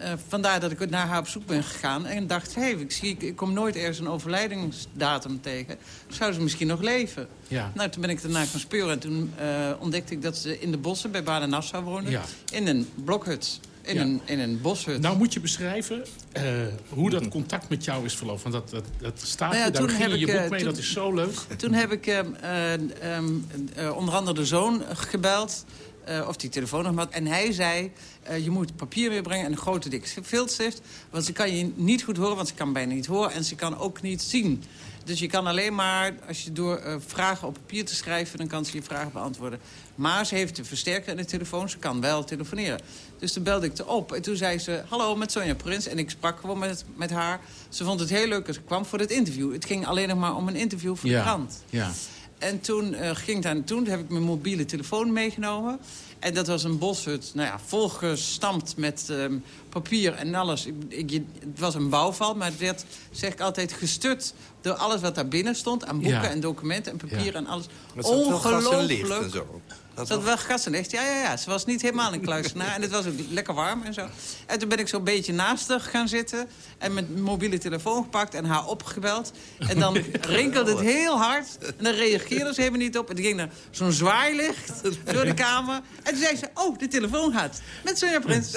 Uh, vandaar dat ik naar haar op zoek ben gegaan en dacht... hé, hey, ik, zie, ik, kom nooit ergens een overlijdingsdatum tegen. Zou ze misschien nog leven? Ja. Nou, toen ben ik daarna gaan speuren en toen uh, ontdekte ik dat ze in de bossen bij Baden-Nassau woonde. Ja. In een blokhut. In, ja. een, in een boshut. Nou moet je beschrijven uh, hoe dat contact met jou is verlopen. Want dat, dat, dat staat nou ja, daar ging je je boek mee, toen, dat is zo leuk. Toen heb ik um, onder andere de zoon gebeld... Uh, of die telefoon nog had. En hij zei, uh, je moet papier weer brengen en een grote dikke filtstift. Want ze kan je niet goed horen, want ze kan bijna niet horen. En ze kan ook niet zien. Dus je kan alleen maar, als je door uh, vragen op papier te schrijven... dan kan ze je vragen beantwoorden. Maar ze heeft de versterker in de telefoon, ze kan wel telefoneren. Dus toen belde ik er op en toen zei ze... hallo, met Sonja Prins. En ik sprak gewoon met, met haar. Ze vond het heel leuk en ze kwam voor het interview. Het ging alleen nog maar om een interview voor ja. de krant. Ja. En toen uh, ging naartoe. Toen heb ik mijn mobiele telefoon meegenomen. En dat was een boshut, nou ja, volgestampt met um, papier en alles. Ik, ik, het was een bouwval, maar het werd, zeg ik altijd, gestut door alles wat daar binnen stond. Aan boeken ja. en documenten en papier ja. en alles. Ongelooflijk. Dat, dat was gas en licht. Ja, ja, ja. Ze was niet helemaal een kluisenaar. en het was ook lekker warm en zo. En toen ben ik zo'n beetje naast haar gaan zitten. En met mijn mobiele telefoon gepakt en haar opgebeld. En dan rinkelde het heel hard. En dan reageerde ze helemaal niet op. En toen ging er zo'n zwaailicht door de kamer. En toen zei ze, oh, de telefoon gaat. Met Sonja Prins.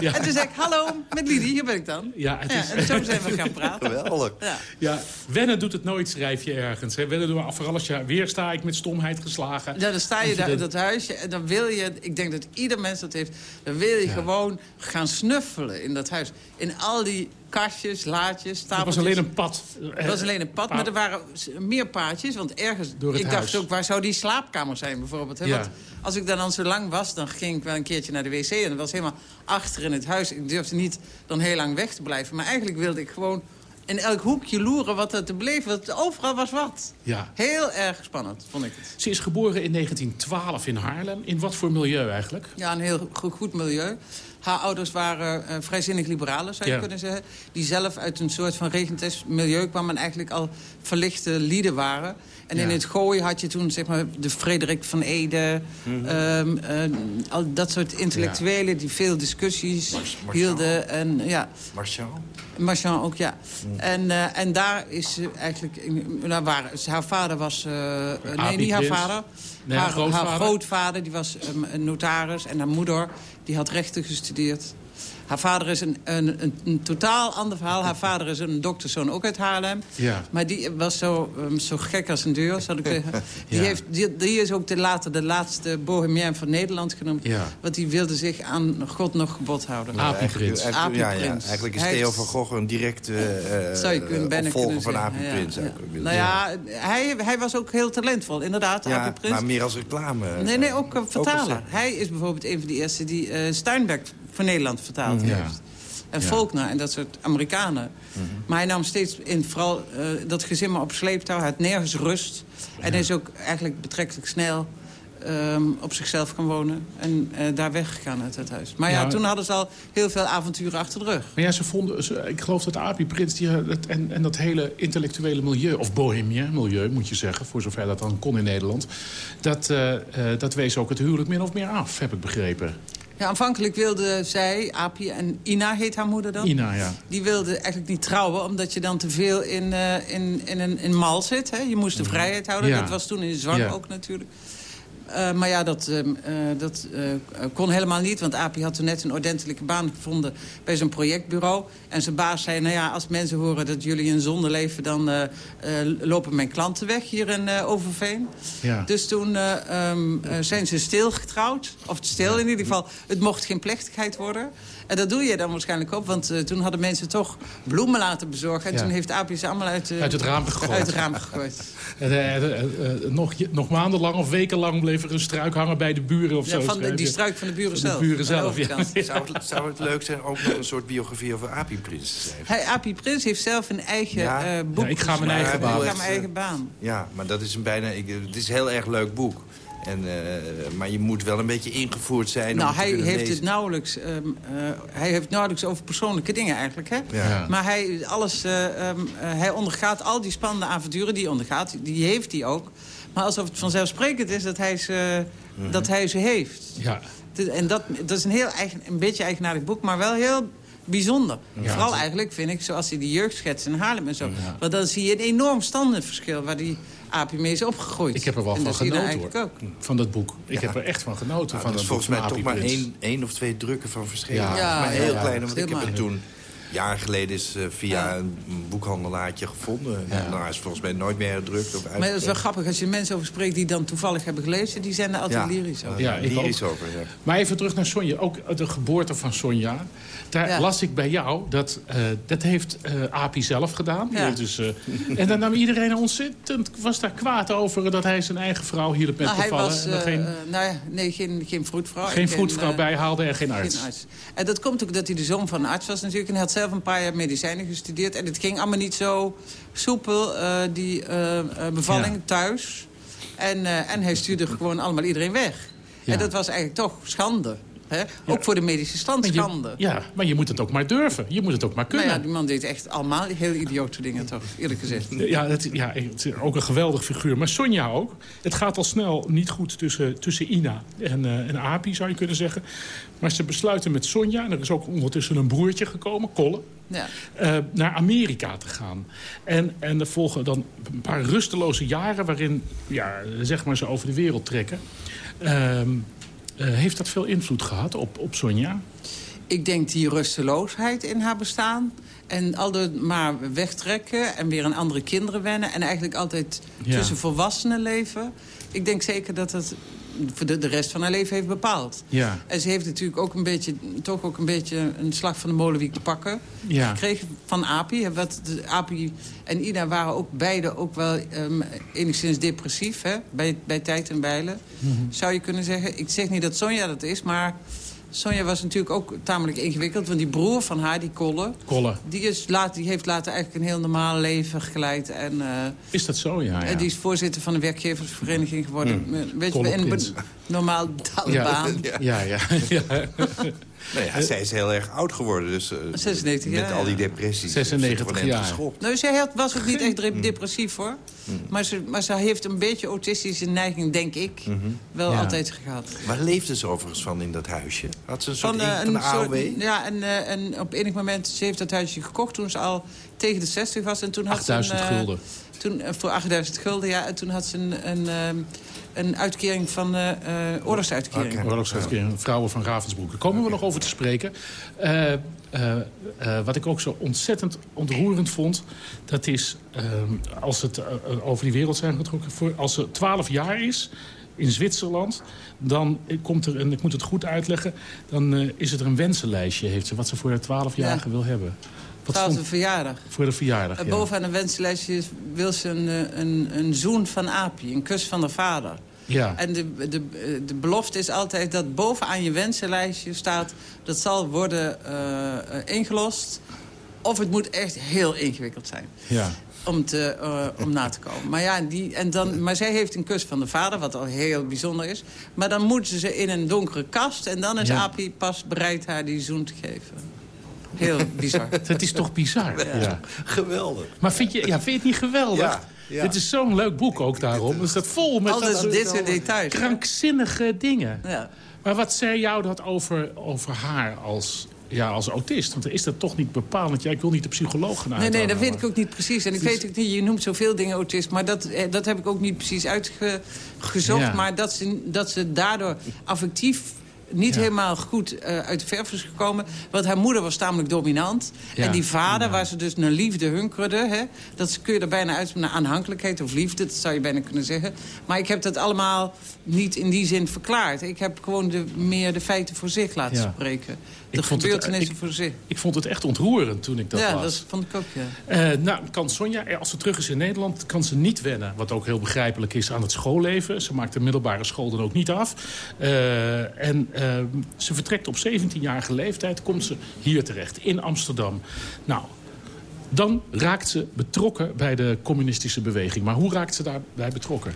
Ja. En toen zei ik, hallo, met Lidie, hier ben ik dan. Ja, het is... ja, en zo zijn we gaan praten. Geweldig. Ja. ja, wennen doet het nooit, schrijf je ergens. Hè. Wennen door, vooral als je weer sta ik met stomheid geslagen. Ja, dan sta je daar dat huisje en dan wil je, ik denk dat ieder mens dat heeft... dan wil je ja. gewoon gaan snuffelen in dat huis. In al die kastjes, laadjes, stapeltjes. Het was alleen een pad. Het was alleen een pad, maar er waren meer paadjes. Want ergens, ik dacht huis. ook, waar zou die slaapkamer zijn bijvoorbeeld? Hè? Ja. Want als ik dan, dan zo lang was, dan ging ik wel een keertje naar de wc... en dat was helemaal achter in het huis. Ik durfde niet dan heel lang weg te blijven. Maar eigenlijk wilde ik gewoon in elk hoekje loeren wat er te beleven was. Overal was wat. Ja. Heel erg spannend, vond ik het. Ze is geboren in 1912 in Haarlem. In wat voor milieu eigenlijk? Ja, een heel goed, goed milieu. Haar ouders waren uh, vrijzinnig liberalen, zou je Ja. kunnen zeggen. Die zelf uit een soort van regentest milieu kwamen... en eigenlijk al verlichte lieden waren. En in het gooien had je toen zeg maar, de Frederik van Ede... Mhm. ehm, eh, al dat soort intellectuelen die veel discussies hielden. En, ja, Marchand? Marchand ook, ja. En, eh, en daar is ze eigenlijk... Nou, waar, haar vader was... eh, nee, niet haar vader. Nee, haar grootvader. haar grootvader die was um, een notaris. En haar moeder die had rechten gestudeerd. Haar vader is een, een, een, een totaal ander verhaal. Haar vader is een dokterszoon, ook uit Haarlem. Ja. Maar die was zo, um, zo gek als een deur, zou ik zeggen. Die, Ja. heeft, die, die is ook de, later de laatste bohemien van Nederland genoemd. Ja. Want die wilde zich aan God nog gebod houden. Api Eigenlijk- Prins. eigenlijk- ja, ja. Api Prins. Eigenlijk is Theo van Gogh een directe eh, bijna opvolger van zeggen. Api Ja, Prins. ja. zou ik willen Nou ja, hij, hij was ook heel talentvol, inderdaad, ja, maar meer als reclame. Nee, nee, ook uh, vertaler. hij is bijvoorbeeld een van de eerste die eh Steinbeck voor Nederland vertaald Ja. heeft. En Faulkner en dat soort Amerikanen. Maar hij nam steeds in vooral eh, dat gezin maar op sleeptouw. Hij had nergens rust. En is ook eigenlijk betrekkelijk snel ehm, op zichzelf gaan wonen. En eh, daar weggegaan uit het huis. Maar ja, Ja. toen hadden ze al heel veel avonturen achter de rug. Maar ja, ze vonden, ze- ik geloof dat Api Prins die, eh, dat, en, en dat hele intellectuele milieu... of bohemien milieu, moet je zeggen, voor zover dat dan kon in Nederland... dat, eh, eh, dat wees ook het huwelijk min of meer af, heb ik begrepen. Ja, aanvankelijk wilde zij, Api en Ina heet haar moeder dan... Ina, ja. Die wilde eigenlijk niet trouwen, omdat je dan te veel in, eh, in, in, een, in mal zit. Hè? Je moest de vrijheid houden. Ja. Dat was toen in zwang Ja. ook natuurlijk. Eh, maar ja, dat, ehm, eh, dat eh, kon helemaal niet. Want Api had toen net een ordentelijke baan gevonden bij zijn projectbureau. En zijn baas zei, nou ja, als mensen horen dat jullie in zonde leven... dan lopen mijn klanten weg hier in Overveen. Ja. Dus toen eh, ehm, eh, zijn ze stil getrouwd. Of stil in ieder geval. Het mocht geen plechtigheid worden. En dat doe je dan waarschijnlijk ook. Want eh, toen hadden mensen toch bloemen laten bezorgen. En Ja. toen heeft Api ze allemaal uit, de- Uit het raam gegooid. Uit het raam gegooid. Eh, eh, eh, eh, nog, nog maandenlang of wekenlang bleef er een struik hangen bij de buren of Ja, zo. van de, die struik van de buren Van de zelf. buren de zelf, ja. overkant. Zou het, zou het leuk zijn ook nog een soort biografie over Api Prins te schrijven? Hij, Api Prins heeft zelf een eigen Ja. eh, boek Ja, ik ga mijn geschreven. eigen baan. Ik ga mijn eh, eigen baan. Ja, maar dat is een bijna... Ik, het is een heel erg leuk boek. En, eh, maar je moet wel een beetje ingevoerd zijn om Nou, hij heeft lezen. het nauwelijks, ehm, eh, hij heeft nauwelijks over persoonlijke dingen eigenlijk. Hè? Ja. Ja. Maar hij, alles, eh, ehm, eh, hij ondergaat al die spannende avonturen die hij ondergaat. Die heeft hij ook. Maar alsof het vanzelfsprekend is dat hij ze, Mhm. dat hij ze heeft. Ja. En dat, dat is een, heel eigen, een beetje eigenaardig boek, maar wel heel bijzonder. Ja. Vooral eigenlijk vind ik, zoals hij die jeugd schetst in Haarlem en zo. Want dan zie je een enorm standenverschil waar die Api mee is opgegroeid. Ik heb er wel en van genoten, hoor. ook. Van dat boek. Ik heb er echt van genoten. Nou, van is dat volgens mij toch maar één, één of twee drukken van verschenen. Ja. Ja, maar heel ja. klein, want ik heb het toen... Jaren geleden is eh, via Ja. een boekhandelaartje gevonden. Ja. Nou, hij is volgens mij nooit meer gedrukt of Maar dat is wel grappig, als je mensen over spreekt die dan toevallig hebben gelezen... die zijn er altijd Ja. lyrisch over. Ja, ik lyrisch ook. over, ja. Maar even terug naar Sonja. Ook de geboorte van Sonja. Daar Ja. las ik bij jou. Dat, eh, dat heeft eh Api zelf gedaan. Dus, eh, en dan nam iedereen ontzettend... was daar kwaad over dat hij zijn eigen vrouw hielp met Nou, hij bevallen. was, en geen nou ja, nee, geen, geen vroedvrouw. geen en vroedvrouw bijhaalde en geen arts. Geen arts. En dat komt ook dat hij de zoon van een arts was natuurlijk. En hij had zelf een paar jaar medicijnen gestudeerd. En het ging allemaal niet zo soepel, eh, die eh, eh, bevalling Ja. thuis. En, en hij stuurde gewoon allemaal iedereen weg. Ja. En dat was eigenlijk toch schande. Hè? Ook voor de medische stand Maar schande. ja, maar je moet het ook maar durven. Je moet het ook maar Nou kunnen. ja, die man deed echt allemaal heel idiote dingen, toch? Eerlijk gezegd. Ja, het, ja, het ook een geweldig figuur. Maar Sonja ook. Het gaat al snel niet goed tussen, tussen Ina en, eh, en Api, zou je kunnen zeggen. Maar ze besluiten met Sonja, en er is ook ondertussen een broertje gekomen, Kolle... Ja. eh, naar Amerika te gaan. En, en er volgen dan een paar rusteloze jaren... waarin ja, zeg maar, ze over de wereld trekken. Ehm, eh, heeft dat veel invloed gehad op, op Sonja? Ik denk die rusteloosheid in haar bestaan. En altijd maar wegtrekken en weer aan andere kinderen wennen. En eigenlijk altijd Ja. tussen volwassenen leven. Ik denk zeker dat het voor de, de rest van haar leven heeft bepaald. Ja. En ze heeft natuurlijk ook een beetje, toch ook een beetje een slag van de molenwiek te pakken. Ja. Gekregen van Api. Wat de, Api en Ina waren ook beide ook wel ehm, enigszins depressief. Hè? Bij, bij tijd en bijlen. Mhm. Zou je kunnen zeggen. Ik zeg niet dat Sonja dat is, maar... Sonja was natuurlijk ook tamelijk ingewikkeld. Want die broer van haar, die Kolle... Kolle. Die, is laat, die heeft later eigenlijk een heel normaal leven geleid. En eh, Is dat zo? Ja, ja. en die is voorzitter van de werkgeversvereniging geworden. Weet je, in een normaal betaalde ja. baan. ja, ja, ja. Nou ja, zij is heel erg oud geworden. Dus, eh, 96 met jaar, al die depressies. 96 heeft ze gewoon jaar. geschopt. Nou, zij had, was ook niet echt de- depressief, hoor. Maar, ze, maar ze heeft een beetje autistische neiging, denk ik, wel Ja. altijd gehad. Waar leefde ze overigens van in dat huisje? Had ze een soort eh, van de AOW? soort- ja, en, eh, en op enig moment, ze heeft dat huisje gekocht toen ze al tegen de 60 was. En toen had 8000 ze een, eh, gulden. Toen, eh, voor 8000 gulden, ja. En toen had ze een, een, ehm, een uitkering van eh eh oorlogsuitkering. Oorlogsuitkering, vrouwen van Ravensbroek. Daar komen we nog over te spreken. Eh, wat ik ook zo ontzettend ontroerend vond... dat is, als het over die wereld zijn getrokken... Voor, als ze 12 jaar is in Zwitserland... dan komt er, en ik moet het goed uitleggen... dan is het er een wensenlijstje, heeft ze... wat ze voor haar 12-jarige Ja. wil hebben. Wat Trouwens, een verjaardag. voor de verjaardag, En. Bovenaan een wensenlijstje is- wil ze een, eh, een, een zoen van Api, een kus van de vader. Ja. En de, de, de belofte is altijd dat bovenaan je wensenlijstje staat... dat zal worden uh, ingelost. Of het moet echt heel ingewikkeld zijn. Ja om, te, uh, om na te komen. Maar, ja, die, en dan, maar zij heeft een kus van de vader, wat al heel bijzonder is. Maar dan moeten ze in een donkere kast... en dan is ja. Api pas bereid haar die zoen te geven. Heel bizar. Het is toch bizar? Ja. ja. Geweldig. Maar vind je, ja, vind je het niet geweldig? Ja. Dit is zo'n leuk boek ook daarom. Het staat vol met dat, dit soort details. krankzinnige dingen. Ja. Maar wat zei jou dat over, over haar als ja, als autist. Want is dat toch niet bepalend. Ja, ik wil niet de psycholoog gaan Nee, nee, dat weet ik ook niet precies. En ik weet ook niet, je noemt zoveel dingen autist. Maar dat, eh, dat heb ik ook niet precies uitgezocht. Maar dat ze, dat ze daardoor affectief niet helemaal goed uh, uit de verf is gekomen. Want haar moeder was tamelijk dominant. En die vader, waar ze dus naar liefde hunkerde... Hè, dat kun je er bijna uit naar aanhankelijkheid of liefde. Dat zou je bijna kunnen zeggen. Maar ik heb dat allemaal niet in die zin verklaard. Ik heb gewoon de, meer de feiten voor zich laten spreken de gebeurtenissen voor zich. Ik vond het echt ontroerend toen ik dat ja, las. Ja, dat vond ik ook, ja. Uh, nou, kan Sonja, eh, als ze terug is in Nederland, kan ze niet wennen. Wat ook heel begrijpelijk is aan het schoolleven. Ze maakt de middelbare school dan ook niet af. Uh, en uh, ze vertrekt op 17-jarige leeftijd, komt ze hier terecht, in Amsterdam. Nou, dan raakt ze betrokken bij de communistische beweging. Maar hoe raakt ze daarbij betrokken?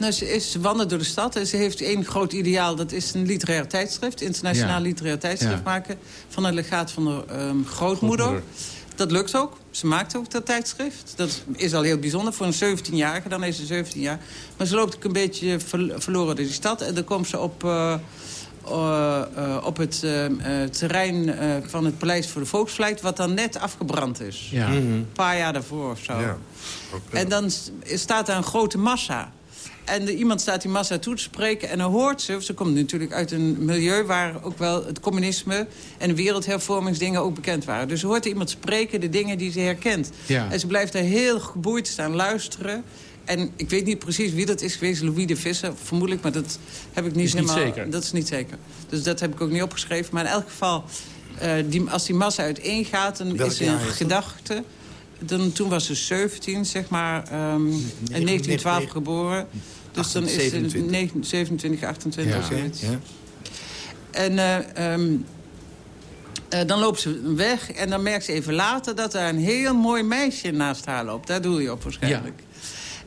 Nou, ze, is, wandelt door de stad en ze heeft één groot ideaal. Dat is een literair tijdschrift, internationaal literair tijdschrift maken... van een legaat van de um, grootmoeder. Dat lukt ook. Ze maakt ook dat tijdschrift. Dat is al heel bijzonder voor een 17-jarige. Dan is ze 17 jaar. Maar ze loopt ook een beetje verloren door die stad. En dan komt ze op... Uh, uh, uh, op het terrein van het Paleis voor de Volksvlijt... wat dan net afgebrand is. Ja. Mm -hmm. Een paar jaar daarvoor of zo. Ja. En dan staat daar een grote massa. En de, iemand staat die massa toe te spreken en dan hoort ze... ze komt natuurlijk uit een milieu waar ook wel het communisme... en de wereldhervormingsdingen ook bekend waren. Dus ze hoort iemand spreken de dingen die ze herkent. Ja. En ze blijft daar heel geboeid staan luisteren... En ik weet niet precies wie dat is geweest, Louis de Visser, vermoedelijk, maar dat heb ik niet is helemaal... Niet zeker. Dat is niet zeker. Dus dat heb ik ook niet opgeschreven. Maar in elk geval, uh, die, als die massa uiteen gaat, dan Welk is er een gedachte... Dan, toen was ze 17, zeg maar, um, in 1912 geboren. Dus dan is het 27, 28 of zoiets. Ja. En uh, um, uh, dan loopt ze weg en dan merkt ze even later... dat er een heel mooi meisje naast haar loopt. Daar doe je op waarschijnlijk.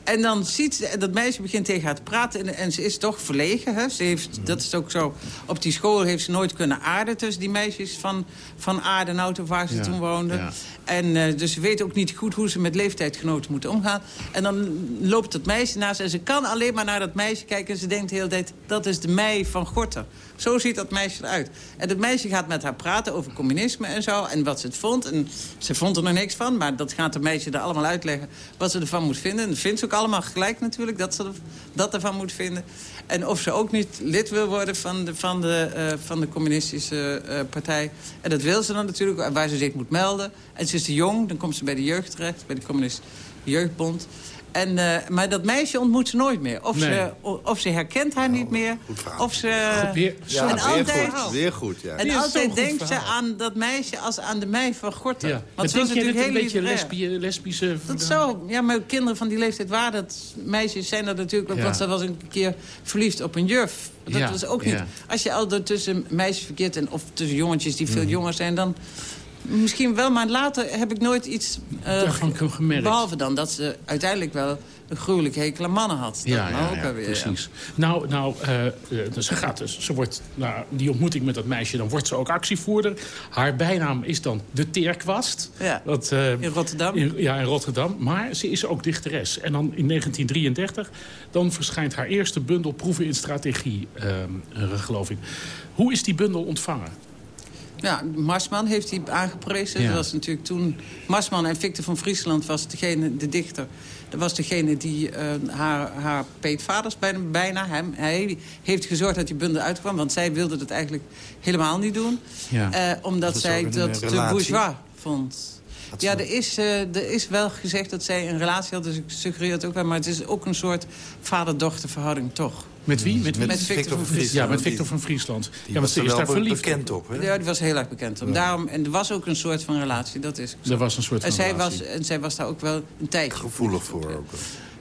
En dan ziet ze, dat meisje begint tegen haar te praten en, en ze is toch verlegen. Hè? Ze heeft, dat is ook zo. Op die school heeft ze nooit kunnen aarden tussen die meisjes van, van Aardenhout... of waar ze toen woonden. Ja. En uh, dus ze weet ook niet goed hoe ze met leeftijdgenoten moeten omgaan. En dan loopt dat meisje naast en ze kan alleen maar naar dat meisje kijken... en ze denkt de hele tijd, dat is de mei van Gorter. Zo ziet dat meisje eruit. En dat meisje gaat met haar praten over communisme en zo... en wat ze het vond. En ze vond er nog niks van, maar dat gaat de meisje er allemaal uitleggen... wat ze ervan moet vinden. En dat vindt ze ook allemaal gelijk natuurlijk, dat ze dat ervan moet vinden. En of ze ook niet lid wil worden van de, van de, uh, van de communistische uh, partij. En dat wil ze dan natuurlijk, waar ze zich moet melden. En ze is te jong, dan komt ze bij de jeugd terecht, bij de communistische jeugdbond. En, uh, maar dat meisje ontmoet ze nooit meer. Of, nee. ze, of ze herkent haar niet meer. Of ze... Weer, ja, en weer altijd, goed, weer goed. Ja. En altijd denkt ze aan dat meisje als aan de mei van Gorter. Ja. Want zo is natuurlijk heel een beetje lesbie, lesbische... Dat zo. Ja, maar kinderen van die leeftijd waren dat. Meisjes zijn dat natuurlijk ook. Ja. Want ze was een keer verliefd op een juf. Dat ja. was ook niet. Als je al tussen meisjes verkeert... En, of tussen jongetjes die veel mm. jonger zijn... dan Misschien wel, maar later heb ik nooit iets uh, gemerkt. Behalve dan dat ze uiteindelijk wel een gruwelijk hekel aan mannen had. Ja, ja, ja, ja weer, precies. Nou, nou uh, ze gaat dus, ze wordt, nou, die ontmoeting met dat meisje, dan wordt ze ook actievoerder. Haar bijnaam is dan de Teerkwast. Ja, dat, uh, in Rotterdam. In, ja, in Rotterdam. Maar ze is ook dichteres. En dan in 1933, dan verschijnt haar eerste bundel Proeven in Strategie, geloof ik. Hoe is die bundel ontvangen? Ja, Marsman heeft hij aangeprezen. Ja. Dat was natuurlijk toen... Marsman en Victor van Friesland was degene, de dichter. Dat was degene die uh, haar, haar peetvaders bijna, bijna hem, hij heeft gezorgd dat die bundel uitkwam. Want zij wilde het eigenlijk helemaal niet doen. Ja. Uh, omdat zij dat te bourgeois vond. Ja, er is, uh, er is wel gezegd dat zij een relatie had. Dus ik suggereer het ook wel. Maar het is ook een soort vader-dochterverhouding toch. Met wie? Met, wie? met Victor, van Friesland. Ja, met Victor van Friesland. ja, want ze is daar verliefd bekend op. Hè? Ja, die was heel erg bekend op. Daarom, en er was ook een soort van relatie, dat is Er was een soort van en zij relatie. Was, en zij was daar ook wel een tijdje. Gevoelig voor ook.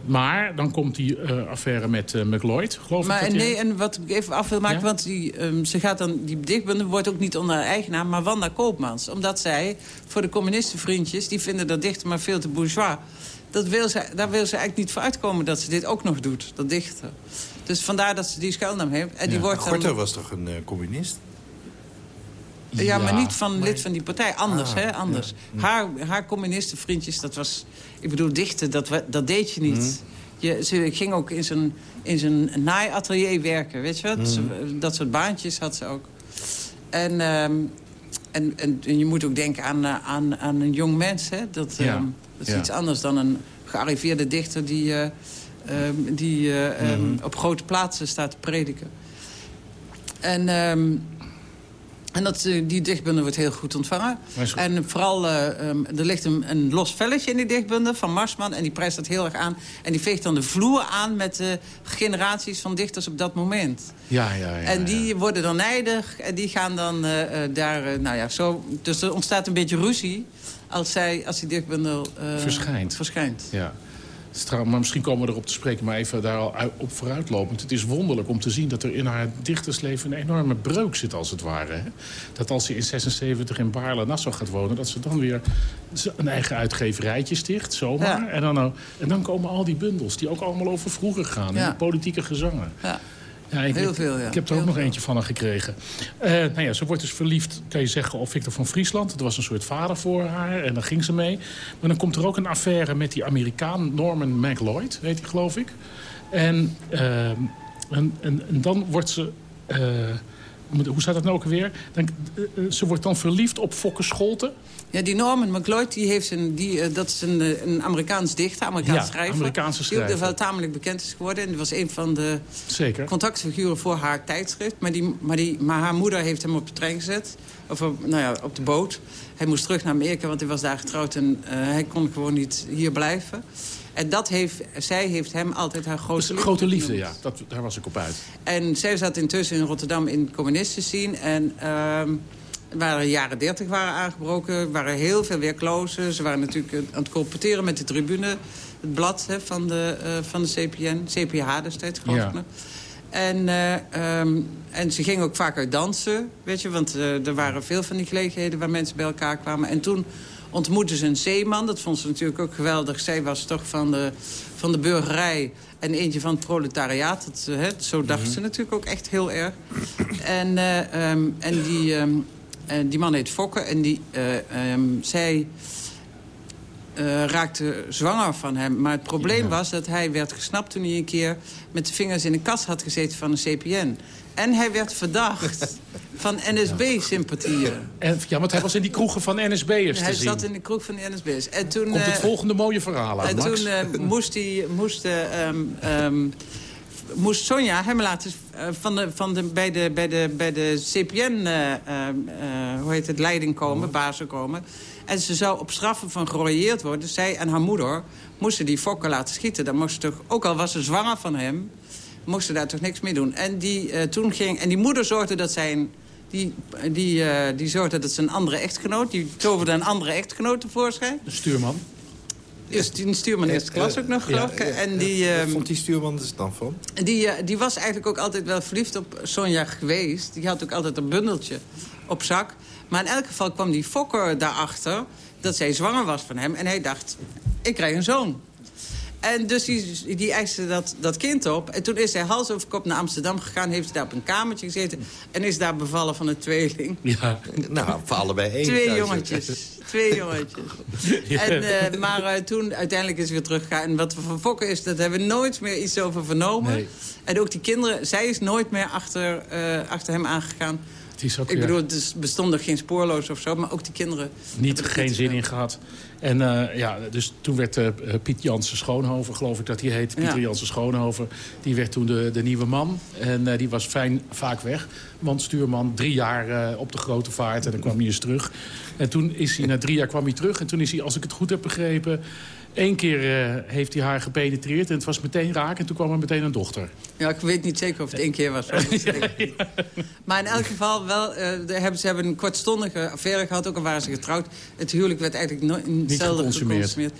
Maar dan komt die uh, affaire met uh, McLeod, geloof maar, ik. Maar nee, en wat ik even af wil maken, ja? want die, um, ze gaat dan, die dichtbundel wordt ook niet onder haar eigen naam, maar Wanda Koopmans. Omdat zij, voor de communistenvriendjes, die vinden dat dichter maar veel te bourgeois. Dat wil ze, daar wil ze eigenlijk niet voor uitkomen dat ze dit ook nog doet, dat dichten. Dus vandaar dat ze die schuilnaam heeft. En die ja. wordt Gorter dan... was toch een uh, communist? Ja, ja, maar niet van lid van die partij. Anders, ah, hè? Anders. Ja. Haar, haar communistenvriendjes, dat was... Ik bedoel, dichten, dat, dat deed je niet. Mm. Je, ze ging ook in zijn, in zijn naaiatelier werken, weet je wat? Mm. Ze, dat soort baantjes had ze ook. En, um, en, en, en, je moet ook denken aan, aan, aan een jong mens, hè? Dat, ja. um, dat is iets anders dan een gearriveerde dichter... die, uh, um, die uh, mm -hmm. op grote plaatsen staat te prediken. En... En dat, die dichtbundel wordt heel goed ontvangen. En vooral, uh, um, er ligt een, een, los velletje in die dichtbundel van Marsman. En die prijst dat heel erg aan. En die veegt dan de vloer aan met de generaties van dichters op dat moment. Ja, ja, ja. En die ja. worden dan nijdig. En die gaan dan daar, nou ja, zo... Dus er ontstaat een beetje ruzie als, zij, als die dichtbundel verschijnt. verschijnt. Ja. Maar misschien komen we erop te spreken, maar even daar al op vooruitlopend. Het is wonderlijk om te zien dat er in haar dichtersleven een enorme breuk zit, als het ware. Hè? Dat als ze in 76 in Baarle-Nassau gaat wonen... dat ze dan weer een eigen uitgeverijtje sticht, zomaar. Ja. En, dan, en dan komen al die bundels, die ook allemaal over vroeger gaan. Ja. politieke gezangen. Ja. Ja, ik, Heel veel, ja. Ik heb er ook nog eentje van haar gekregen. Uh, nou ja, ze wordt dus verliefd, kan je zeggen, op Victor van Friesland. Dat was een soort vader voor haar en daar ging ze mee. Maar dan komt er ook een affaire met die Amerikaan Norman McLeod, heet hij geloof ik. En, uh, en, en, en, dan wordt ze... Uh, hoe staat dat nou ook weer? Dan, ze wordt dan verliefd op Fokke Scholten. Ja, die Norman McLeod, die heeft een, die, uh, dat is een, een Amerikaans dichter, Amerikaans ja, schrijver. Amerikaanse schrijver. Die ook wel tamelijk bekend is geworden. En die was een van de Zeker. contactfiguren voor haar tijdschrift. Maar, die, maar, die, maar haar moeder heeft hem op de trein gezet. Of op, nou ja, op de boot. Hij moest terug naar Amerika, want hij was daar getrouwd. En uh, hij kon gewoon niet hier blijven. En dat heeft, zij heeft hem altijd haar grote liefde Grote liefde, ja. Dat, daar was ik op uit. En zij zat intussen in Rotterdam in communisten zien. En... Uh, waren jaren dertig waren aangebroken. Er waren heel veel werklozen. Ze waren natuurlijk aan het colporteren met de tribune. Het blad hè, van, de, uh, van de CPN. CPH destijds, geloof ik. Ja. En, uh, um, en ze ging ook vaak uit dansen, weet je. Want uh, er waren veel van die gelegenheden waar mensen bij elkaar kwamen. En toen ontmoette ze een zeeman. Dat vond ze natuurlijk ook geweldig. Zij was toch van de, van de burgerij en eentje van het proletariaat. Dat, hè, zo dacht mm -hmm. ze natuurlijk ook echt heel erg. En, um, en die... Um, uh, die man heet Fokke en die, uh, um, zij raakte zwanger van hem. Maar het probleem ja. was dat hij werd gesnapt toen hij een keer... met de vingers in de kas had gezeten van een CPN. En hij werd verdacht van NSB-sympathieën. Ja, want hij was in die kroegen van NSB'ers te Hij zien. zat in de kroeg van de NSB'ers. En toen, Komt het volgende mooie verhaal uit, En Max. toen moest hij... Moest, um, um, moest Sonja hem laten uh, van de, van de, bij, de, bij, de, bij de CPN uh, hoe heet het, leiding komen, oh. bazen komen. En ze zou op straffen van gerooieerd worden. Zij en haar moeder moesten die fokken laten schieten. Dan moest toch, ook al was ze zwanger van hem, moest ze daar toch niks mee doen. En die, toen ging, en die moeder zorgde dat zij een, die, die, die zorgde dat ze een andere echtgenoot... die toverde een andere echtgenoot tevoorschijn. De stuurman. Dus die stuurman eerste klas ook nog, geloof ik. Ja, ja, en die, ja. vond die stuurman dus dan van? Die, uh, die was eigenlijk ook altijd wel verliefd op Sonja geweest. Die had ook altijd een bundeltje op zak. Maar in elk geval kwam die fokker daarachter... dat zij zwanger was van hem. En hij dacht, ik krijg een zoon. En dus die, die eiste dat, dat kind op. En toen is hij hals over kop naar Amsterdam gegaan. Heeft hij daar op een kamertje gezeten. En is daar bevallen van een tweeling. Ja, nou, voor allebei één. Twee jongetjes. Twee jongetjes. Ja. En, uh, maar uh, toen uiteindelijk is hij weer teruggegaan. En wat we van Fokken is, dat hebben we nooit meer iets over vernomen. Nee. En ook die kinderen, zij is nooit meer achter, uh, achter hem aangegaan. Is ook, ik bedoel, het is, bestond er geen spoorloos of zo, maar ook die kinderen... Niet, geen zin in gehad. En uh, ja, dus toen werd uh, Piet Jansen Schoonhoven, geloof ik dat hij heet. Pieter ja. Jansen Schoonhoven. Die werd toen de, de nieuwe man. En uh, die was fijn vaak weg. Want stuurman drie jaar op de grote vaart. En dan kwam hij eens terug. En toen is hij, na drie jaar kwam hij terug. En toen is hij, als ik het goed heb begrepen... Eén keer uh, heeft hij haar gepenetreerd en het was meteen raak. En toen kwam er meteen een dochter. Ja, ik weet niet zeker of het één keer was. ja, ja. Maar in elk geval wel, uh, hebben, ze hebben een kortstondige affaire gehad. Ook al waren ze getrouwd. Het huwelijk werd eigenlijk no niet zelden geconsumeerd. geconsumeerd.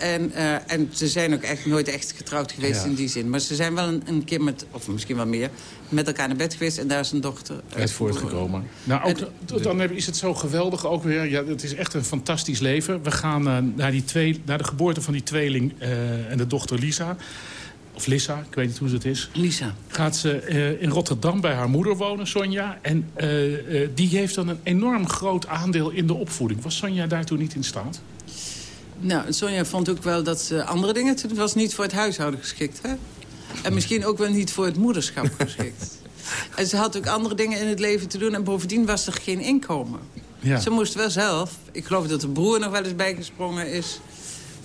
En, uh, en ze zijn ook echt nooit echt getrouwd geweest in die zin. Maar ze zijn wel een, een, keer met, of misschien wel meer, met elkaar naar bed geweest. En daar is een dochter uit voortgekomen. Nou, ook, en, dan is het zo geweldig ook weer. Ja, het is echt een fantastisch leven. We gaan uh, naar, die twee, naar de geboorte van die tweeling uh, en de dochter Lisa of Lissa, ik weet niet hoe ze het is. Lisa. Gaat ze uh, in Rotterdam bij haar moeder wonen, Sonja. En uh, uh, die heeft dan een enorm groot aandeel in de opvoeding. Was Sonja daartoe niet in staat? Nou, Sonja vond ook wel dat ze andere dingen... Het was niet voor het huishouden geschikt, hè? En misschien ook wel niet voor het moederschap geschikt. en ze had ook andere dingen in het leven te doen. En bovendien was er geen inkomen. Ja. Ze moest wel zelf. Ik geloof dat de broer nog wel eens bijgesprongen is.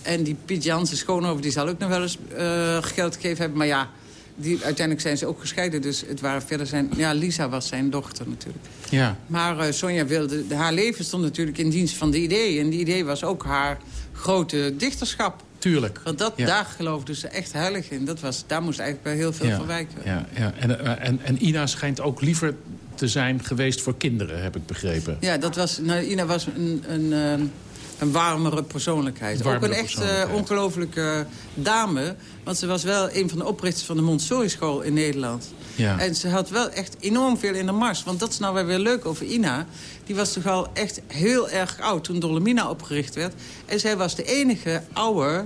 En die Piet Jansen schoonover, die zal ook nog wel eens uh, geld gegeven hebben. Maar ja, die, uiteindelijk zijn ze ook gescheiden. Dus het waren verder zijn... Ja, Lisa was zijn dochter natuurlijk. Ja. Maar uh, Sonja wilde... Haar leven stond natuurlijk in dienst van de idee. En die idee was ook haar grote dichterschap. Tuurlijk. Want dat, ja. daar geloofde ze echt heilig in. Dat was, daar moest eigenlijk wel heel veel ja. van wijken. Ja, ja. En, uh, en, en Ina schijnt ook liever te zijn geweest voor kinderen, heb ik begrepen. Ja, dat was, nou, Ina was een... een uh, een warmere persoonlijkheid. Warmere ook een echt uh, ongelofelijke dame. Want ze was wel een van de oprichters van de Montessori-school in Nederland. Ja. En ze had wel echt enorm veel in de mars. Want dat is nou weer leuk over Ina. Die was toch al echt heel erg oud toen Dolomina opgericht werd. En zij was de enige oude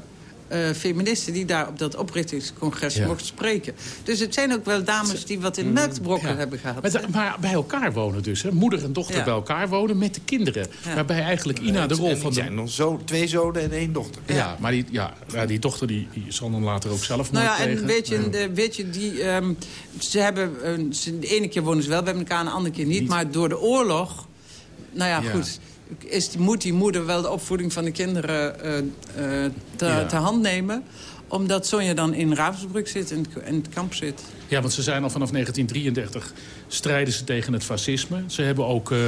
uh, feministen die daar op dat oprichtingscongres ja. mochten spreken. Dus het zijn ook wel dames die wat in melkbrokken ja. hebben gehad. Maar, maar, bij elkaar wonen dus, hè? moeder en dochter ja. bij elkaar wonen met de kinderen. Waarbij eigenlijk Ina de rol van... Er zijn nog zo, twee zonen en één dochter. Ja, maar die, ja, die dochter die, die zal dan later ook zelf nou ja, en weet je, de, weet je die, um, ze hebben, uh, ze, de ene keer wonen ze wel bij elkaar, de andere keer niet. niet. Maar door de oorlog, nou ja, goed is, moet die moeder wel de opvoeding van de kinderen uh, uh, te, ja. te, hand nemen. Omdat Sonja dan in Ravensbrück zit en in het kamp zit. Ja, want ze zijn al vanaf 1933 strijden ze tegen het fascisme. Ze hebben ook uh,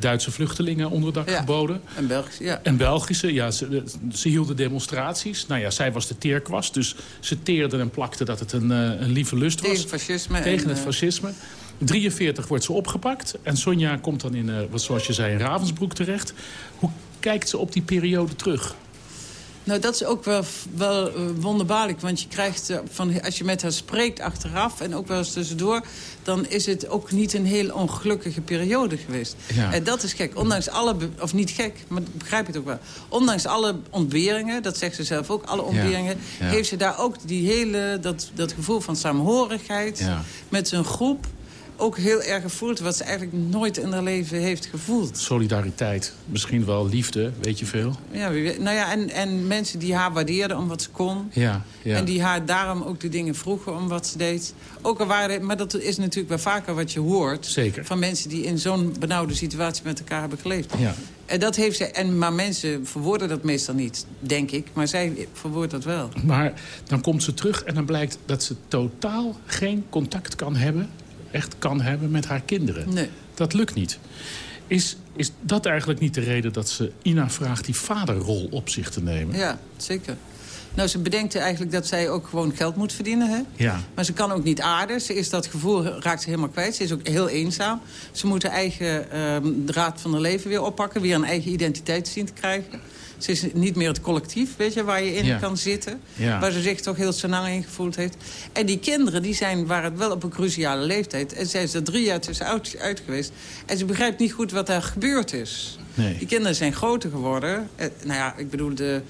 Duitse vluchtelingen onderdak ja. geboden. En Belgische, ja. En Belgische, ja. Ze, ze, hielden demonstraties. Nou ja, zij was de teerkwast. Dus ze teerden en plakten dat het een, een lieve lust was. Tegen fascisme. Tegen en, het fascisme. 43 wordt ze opgepakt. En Sonja komt dan in, uh, zoals je zei, in Ravensbroek terecht. Hoe kijkt ze op die periode terug? Nou, dat is ook wel, wel uh, wonderbaarlijk. Want je krijgt, uh, van, als je met haar spreekt achteraf en ook wel eens tussendoor... dan is het ook niet een heel ongelukkige periode geweest. Ja. En dat is gek. Ondanks alle, of niet gek, maar begrijp je het ook wel. Ondanks alle ontberingen, dat zegt ze zelf ook, alle ontberingen... Ja. Ja. heeft ze daar ook die hele, dat, dat gevoel van saamhorigheid met zijn groep ook heel erg gevoeld... wat ze eigenlijk nooit in haar leven heeft gevoeld. Solidariteit, misschien wel liefde, weet je veel? Ja, nou ja, en, en mensen die haar waardeerden om wat ze kon. Ja, ja. En die haar daarom ook de dingen vroegen om wat ze deed. Ook al waren, maar dat is natuurlijk wel vaker wat je hoort... Zeker. van mensen die in zo'n benauwde situatie met elkaar hebben geleefd. Ja. En dat heeft ze, en, maar mensen verwoorden dat meestal niet, denk ik. Maar zij verwoordt dat wel. Maar dan komt ze terug en dan blijkt dat ze totaal geen contact kan hebben echt kan hebben met haar kinderen. Nee. Dat lukt niet. Is, is dat eigenlijk niet de reden dat ze Ina vraagt die vaderrol op zich te nemen? Ja, zeker. Nou, ze bedenkt eigenlijk dat zij ook gewoon geld moet verdienen. Hè? Ja. Maar ze kan ook niet aarden. Ze is dat gevoel raakt ze helemaal kwijt. Ze is ook heel eenzaam. Ze moet haar eigen um, draad van haar leven weer oppakken. Weer een eigen identiteit zien te krijgen. Ze is niet meer het collectief, weet je, waar je in ja. kan zitten. Ja. Waar ze zich toch heel snel in gevoeld heeft. En die kinderen, die zijn, waren het wel op een cruciale leeftijd. En zij is er drie jaar tussen uit, uit geweest. En ze begrijpt niet goed wat er gebeurd is. Nee. Die kinderen zijn groter geworden. Eh, nou ja, ik bedoel, de,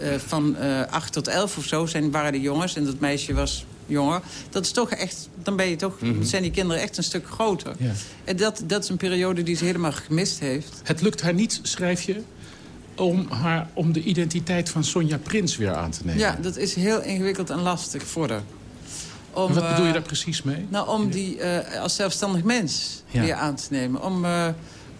uh, van uh, 8 tot 11 of zo zijn, waren de jongens. En dat meisje was jonger. Dat is toch echt, dan ben je toch, Mhm. zijn die kinderen echt een stuk groter. Ja. En dat, dat is een periode die ze helemaal gemist heeft. Het lukt haar niet, schrijf je, om, haar, om de identiteit van Sonja Prins weer aan te nemen. Ja, dat is heel ingewikkeld en lastig voor haar. Om, Wat bedoel je uh, daar precies mee? Nou, om die uh, als zelfstandig mens Ja. weer aan te nemen. Om, uh,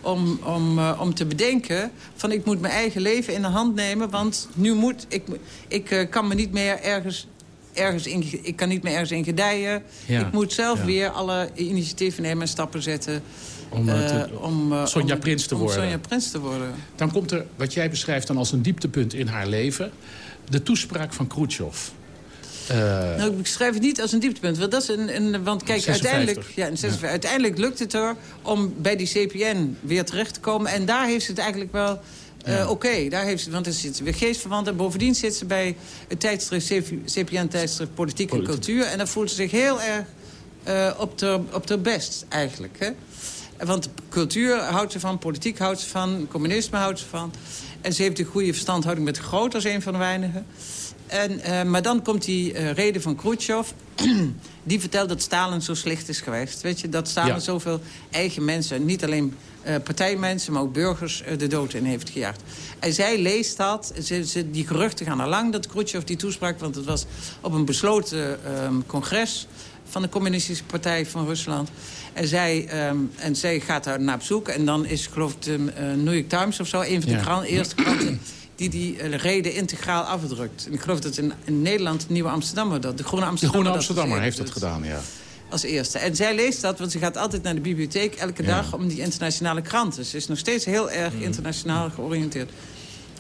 om, om, uh, om te bedenken van ik moet mijn eigen leven in de hand nemen... want nu moet ik... Ik kan me niet meer ergens... Ergens in, ik kan niet meer ergens in gedijen. Ja. Ik moet zelf Ja. weer alle initiatieven nemen en stappen zetten... Om, te- uh, om, uh, Sonja om- Prins te om worden. Sonja Prins te worden. Dan komt er, wat jij beschrijft dan als een dieptepunt in haar leven... de toespraak van Khrushchev. Eh, Nou, ik schrijf het niet als een dieptepunt. Want, dat is een, een, want kijk, 56. uiteindelijk, ja, in 56, uiteindelijk lukt het er om bij die CPN weer terecht te komen. En daar heeft ze het eigenlijk wel Uh, Oké, daar heeft ze, want er zit weer geestverwant. En bovendien zit ze bij het tijdschrift, CPN-tijdschrift Politiek en Cultuur. En dan voelt ze zich heel erg uh, op, de, op de best, eigenlijk. Hè? Want cultuur houdt ze van, politiek houdt ze van, communisme houdt ze van. En ze heeft een goede verstandhouding met groot als een van de weinigen. En, uh, maar dan komt die uh, reden van Khrushchev. die vertelt dat Stalin zo slecht is geweest. Weet je, dat Stalin ja. zoveel eigen mensen... niet alleen uh, partijmensen, maar ook burgers de dood in heeft gejaagd. En zij leest dat. Ze, ze, die geruchten gaan al lang dat Khrushchev die toesprak... want het was op een besloten congres van de communistische partij van Rusland. En zij, um, en zij gaat daar naar op zoek. En dan is, geloof ik, de uh, New York Times of zo... een van de krant, eerste kranten die die uh, reden integraal afdrukt. En ik geloof dat in, in Nederland Nieuwe Amsterdammer dat... De Groene Amsterdammer, de Groene Amsterdammer heeft dat gedaan, ja. Als eerste. En zij leest dat, want ze gaat altijd naar de bibliotheek elke ja. dag... om die internationale kranten. Ze is nog steeds heel erg mm. internationaal georiënteerd.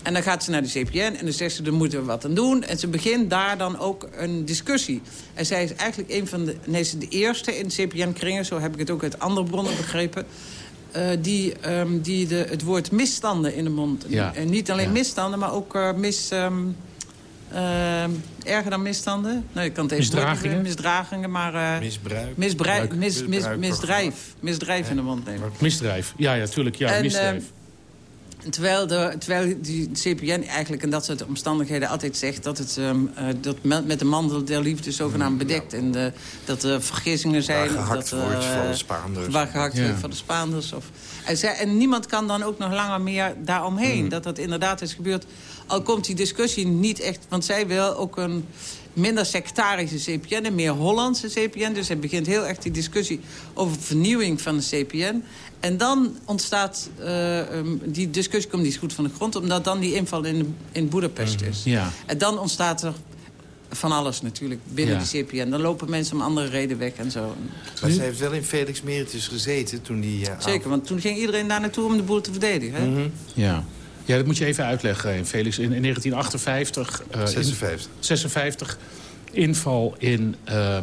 En dan gaat ze naar de CPN en dan zegt ze, daar moeten we wat aan doen. En ze begint daar dan ook een discussie. En zij is eigenlijk een van de, nee, ze de eerste in CPN-kringen... zo heb ik het ook uit andere bronnen begrepen... Uh, die, um, die de, het woord misstanden in de mond... Ja. En niet alleen ja. misstanden, maar ook uh, mis... Um, uh, erger dan misstanden? Nee, ik kan het even misdragingen. Woorden, misdragingen, maar... Uh, misbruik. Misbruik. Mis, mis, misdrijf. Misdrijf in de mond nemen. Misdrijf. Ja, ja, tuurlijk. Ja, en, misdrijf. Terwijl, de, terwijl die CPN eigenlijk in dat soort omstandigheden altijd zegt... dat het um, uh, dat met de mandel der liefde zogenaamd bedekt. Ja. En de, dat er vergissingen zijn. Waar gehakt dat, wordt uh, van de Spaanders. Waar gehakt ja. wordt van de Spaanders. Of, en, zij, en niemand kan dan ook nog langer meer daaromheen. Mm. Dat dat inderdaad is gebeurd. Al komt die discussie niet echt... Want zij wil ook een minder sectarische CPN, een meer Hollandse CPN. Dus hij begint heel echt die discussie over vernieuwing van de CPN. En dan ontstaat, uh, um, die discussie komt niet goed van de grond... omdat dan die inval in, in Boedapest is. Ja. En dan ontstaat er van alles natuurlijk binnen Ja. de CPN. Dan lopen mensen om andere reden weg en zo. Maar ze heeft wel in Felix Meritus gezeten toen die... Uh, Zeker, want toen ging iedereen daar naartoe om de boel te verdedigen. Hè? Mm -hmm. Ja. Ja, dat moet je even uitleggen, Felix. In, in 1958... Uh, 56. In 56 inval in uh,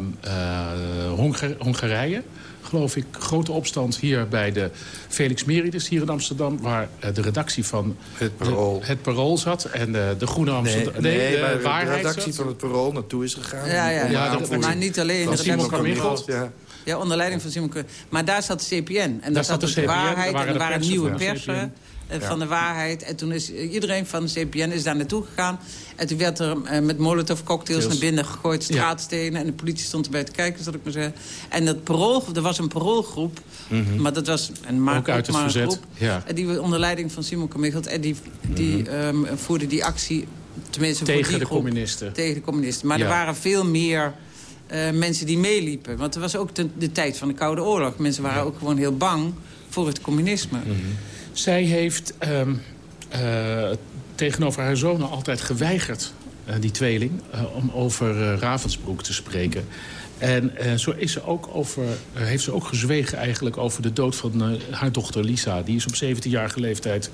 Hongar Hongarije geloof ik, grote opstand hier bij de Felix Merides hier in Amsterdam... waar uh, de redactie van het Parool, de, het parool zat en de Groene Amsterdam... Nee, nee, nee de, de, waarheid de redactie zat. van het Parool naartoe is gegaan. Ja, ja. ja de, maar niet alleen. Van Simon Carmichael. Ja. ja, onder leiding van Simon Maar daar zat de CPN. En daar, daar zat de, CPN, waarheid waren en er waren nieuwe persen persen. Ja. van de waarheid. En toen is iedereen van de CPN is daar naartoe gegaan. En toen werd er uh, met molotov cocktails naar binnen gegooid, straatstenen. Ja. En de politie stond erbij te kijken, zal ik maar zeggen. En dat parool, er was een paroolgroep. Mm -hmm. Maar dat was een maar, Ook uit het maar verzet. groep. Ja. En die onder leiding van Simon Kamichelt. En die, die mm -hmm. um, voerde die actie, tenminste tegen voor die de groep, communisten. Tegen de communisten. Maar er waren veel meer... Uh, mensen die meeliepen. Want het was ook de, de, tijd van de Koude Oorlog. Mensen waren ook gewoon heel bang voor het communisme. Mm -hmm. Zij heeft um, uh, tegenover haar zonen altijd geweigerd, uh, die tweeling... uh, om over Ravensbroek te spreken. En zo is ze ook over, heeft ze ook gezwegen eigenlijk over de dood van haar dochter Lisa. Die is op 17-jarige leeftijd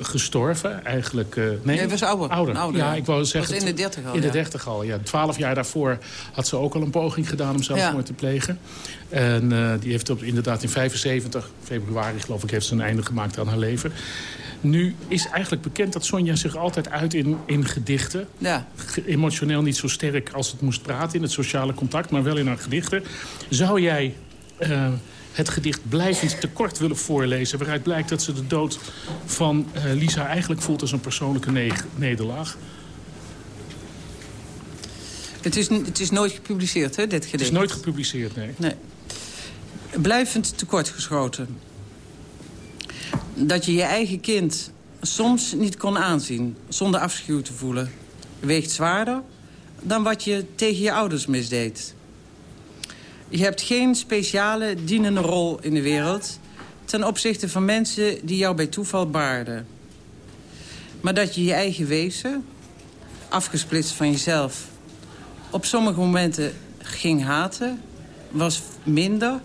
gestorven. Eigenlijk, nee, nee, was ouder. ouder. ouder ja, ik wou zeggen... Was in de 30 al, In de ja. 30 al, ja. Twaalf jaar daarvoor had ze ook al een poging gedaan om zelfmoord ja. te plegen. En die heeft op, inderdaad in 75, februari geloof ik, heeft ze een einde gemaakt aan haar leven. Nu is eigenlijk bekend dat Sonja zich altijd uit in, in gedichten. Ja. Emotioneel niet zo sterk als het moest praten in het sociale contact, maar wel in haar gedichten. Zou jij uh, het gedicht Blijvend tekort willen voorlezen... waaruit blijkt dat ze de dood van uh, Lisa eigenlijk voelt als een persoonlijke ne nederlaag? Het is, het is nooit gepubliceerd, hè, dit gedicht? Het is nooit gepubliceerd, nee. nee. Blijvend tekortgeschoten. Dat je je eigen kind soms niet kon aanzien... zonder afschuw te voelen... weegt zwaarder dan wat je tegen je ouders misdeed. Je hebt geen speciale dienende rol in de wereld... ten opzichte van mensen die jou bij toeval baarden. Maar dat je je eigen wezen, afgesplitst van jezelf... op sommige momenten ging haten, was minder...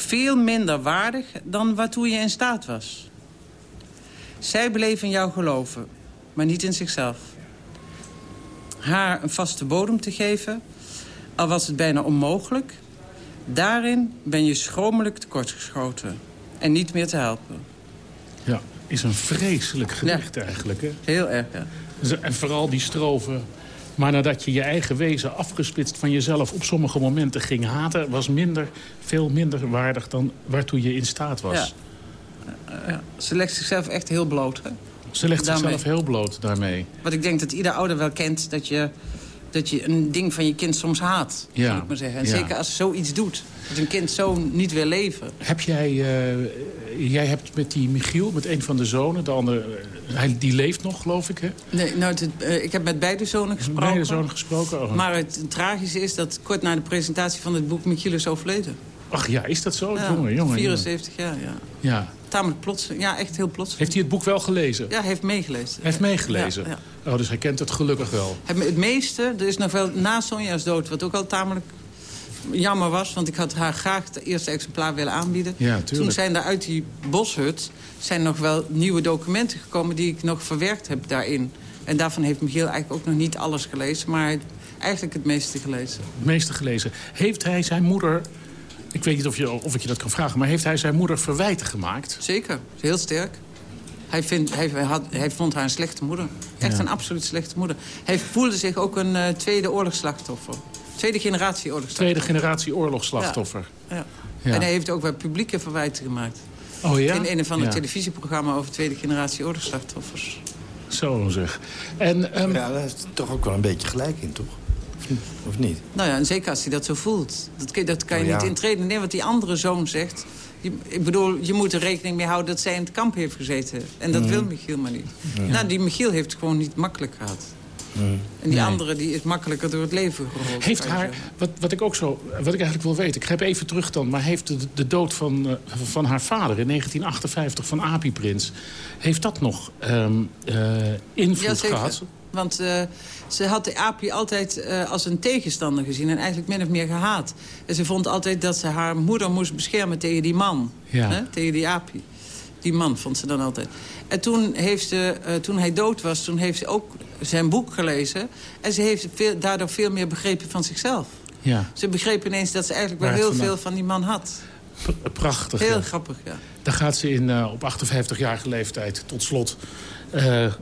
veel minder waardig dan waartoe je in staat was. Zij bleef in jou geloven, maar niet in zichzelf. Haar een vaste bodem te geven, al was het bijna onmogelijk... daarin ben je schromelijk tekortgeschoten en niet meer te helpen. Ja, is een vreselijk gedicht eigenlijk. Hè? Heel erg, ja. En vooral die strofen. Maar nadat je je eigen wezen afgesplitst van jezelf op sommige momenten ging haten... was minder, veel minder waardig dan waartoe je in staat was. Ja. Ze legt zichzelf echt heel bloot. Hè? Ze legt zichzelf heel bloot daarmee. Wat ik denk dat ieder ouder wel kent... dat je, dat je een ding van je kind soms haat, ja. ik maar zeggen. En zeker als ze zoiets doet. Dat een kind zo niet wil leven. Heb jij... Uh, jij hebt met die Michiel, met een van de zonen... De andere, uh, hij, die leeft nog, geloof ik, hè? Nee, nou, het, uh, ik heb met beide zonen gesproken. Beide zonen gesproken? Oh. Maar het, tragische is dat kort na de presentatie van het boek... Michiel is overleden. Ach ja, is dat zo? Ja, jongen, jongen, 74 jaar, ja. Ja. Tamelijk plots. Ja, echt heel plots. Heeft hij het boek wel gelezen? Ja, hij heeft meegelezen. Hij heeft meegelezen? Ja, ja. Oh, dus hij kent het gelukkig wel. Het meeste, er is nog wel na Sonja's dood... wat ook al tamelijk jammer was, want ik had haar graag het eerste exemplaar willen aanbieden. Ja, Toen zijn er uit die boshut zijn nog wel nieuwe documenten gekomen... die ik nog verwerkt heb daarin. En daarvan heeft Michiel eigenlijk ook nog niet alles gelezen... maar eigenlijk het meeste gelezen. Het meeste gelezen. Heeft hij zijn moeder... Ik weet niet of, je, of ik je dat kan vragen... maar heeft hij zijn moeder verwijten gemaakt? Zeker, heel sterk. Hij, vindt, hij, had, hij vond haar een slechte moeder. Echt ja. een absoluut slechte moeder. Hij voelde zich ook een uh, tweede oorlogsslachtoffer. Tweede generatie oorlogsslachtoffer. Tweede generatie oorlogsslachtoffer. Ja. Ja. ja. En hij heeft ook wel publieke verwijten gemaakt. Oh ja? In een van de televisieprogramma over tweede generatie oorlogsslachtoffers. Zo zeg. En, um... Ja, daar is toch ook wel een beetje gelijk in, toch? Of niet? Nou ja, en zeker als hij dat zo voelt. Dat, dat kan je oh, niet intreden. Nee, wat die andere zoon zegt... Je, ik bedoel, je moet er rekening mee houden dat zij in het kamp heeft gezeten. En dat mm. wil Michiel maar niet. Nou, die Michiel heeft het gewoon niet makkelijk gehad. En die nee. andere die is makkelijker door het leven geholpen. Heeft haar, wat, wat ik ook zo, wat ik eigenlijk wil weten, ik grijp even terug dan... maar heeft de, de dood van, uh, van haar vader in 1958 van Api Prins... heeft dat nog um, uh, invloed ja, gehad? Want uh, ze had de Api altijd uh, als een tegenstander gezien en eigenlijk min of meer gehaat. En ze vond altijd dat ze haar moeder moest beschermen tegen die man. Ja. Hè? Tegen die Api. Die man vond ze dan altijd. En toen, heeft ze, uh, toen hij dood was, toen heeft ze ook zijn boek gelezen. En ze heeft veel, daardoor veel meer begrepen van zichzelf. Ja. Ze begreep ineens dat ze eigenlijk wel heel veel van die man had. Prachtig. Heel ja. grappig, ja. Dan gaat ze in, uh, op 58-jarige leeftijd tot slot... Uh,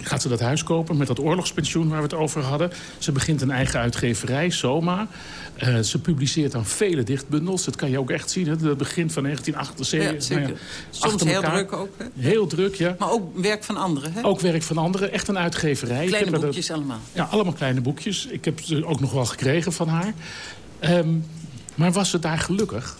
gaat ze dat huis kopen met dat oorlogspensioen waar we het over hadden. Ze begint een eigen uitgeverij, Soma. Uh, ze publiceert dan vele dichtbundels. Dat kan je ook echt zien, het begin van 1978. Ja. Nou ja, Soms heel druk ook. Hè? Heel druk, ja. Maar ook werk van anderen, hè? Ook werk van anderen. Echt een uitgeverij. Kleine boekjes allemaal. Ja, allemaal kleine boekjes. Ik heb ze ook nog wel gekregen van haar. Um, maar was ze daar gelukkig?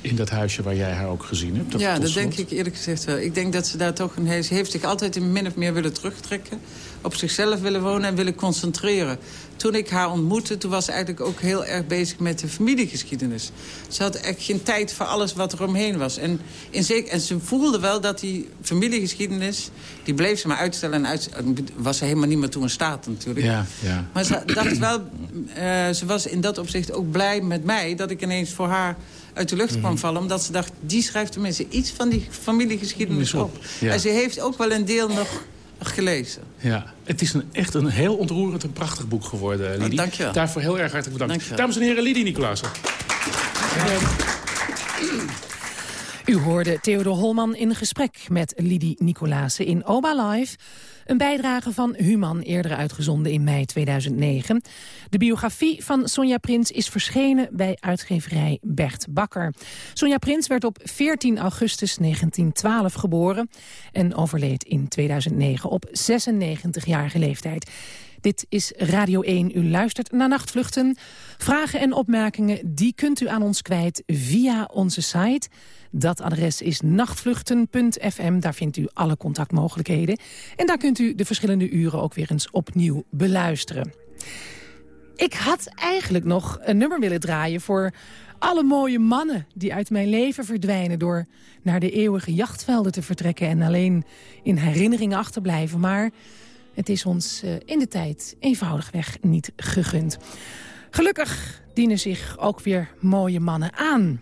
In dat huisje waar jij haar ook gezien hebt? Dat ja, dat denk ik eerlijk gezegd wel. Ik denk dat ze daar toch een... Ze heeft zich altijd in min of meer willen terugtrekken. Op zichzelf willen wonen en willen concentreren. Toen ik haar ontmoette, toen was ze eigenlijk ook heel erg bezig met de familiegeschiedenis. Ze had echt geen tijd voor alles wat er omheen was. En, in zeker, en ze voelde wel dat die familiegeschiedenis... die bleef ze maar uitstellen en uitstellen. Was ze helemaal niet meer toe in staat natuurlijk. Ja, ja. Maar ze dacht wel... Uh, ze was in dat opzicht ook blij met mij... dat ik ineens voor haar uit de lucht kwam vallen. Omdat ze dacht, die schrijft tenminste iets van die familiegeschiedenis op. Ja. En ze heeft ook wel een deel nog gelezen. Ja, het is een, echt een heel ontroerend en prachtig boek geworden, Lidie. Oh, dank je wel. Daarvoor heel erg hartelijk bedankt. Dank Dames en heren, Lidie Nicolaas. U hoorde Theodor Holman in gesprek met Lidie Nicolaas in Oba Live. Een bijdrage van Human, eerder uitgezonden in mei 2009. De biografie van Sonja Prins is verschenen bij uitgeverij Bert Bakker. Sonja Prins werd op 14 augustus 1912 geboren... en overleed in 2009 op 96-jarige leeftijd. Dit is Radio 1. U luistert naar Nachtvluchten. Vragen en opmerkingen die kunt u aan ons kwijt via onze site. Dat adres is nachtvluchten.fm. Daar vindt u alle contactmogelijkheden. En daar kunt u de verschillende uren ook weer eens opnieuw beluisteren. Ik had eigenlijk nog een nummer willen draaien voor alle mooie mannen die uit mijn leven verdwijnen... door naar de eeuwige jachtvelden te vertrekken... en alleen in herinneringen achterblijven. Maar het is ons uh, in de tijd eenvoudigweg niet gegund. Gelukkig dienen zich ook weer mooie mannen aan.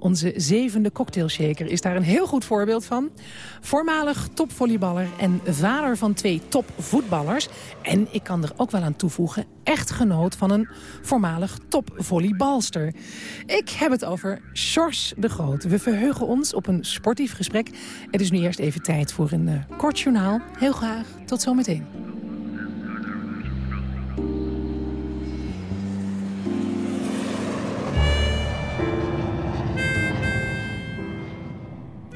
Onze zevende cocktailshaker is daar een heel goed voorbeeld van. Voormalig topvolleyballer en vader van twee topvoetballers. En ik kan er ook wel aan toevoegen, echtgenoot van een voormalig topvolleybalster. Ik heb het over Sjors de Groot. We verheugen ons op een sportief gesprek. Het is nu eerst even tijd voor een uh, kort journaal. Heel graag, tot zometeen.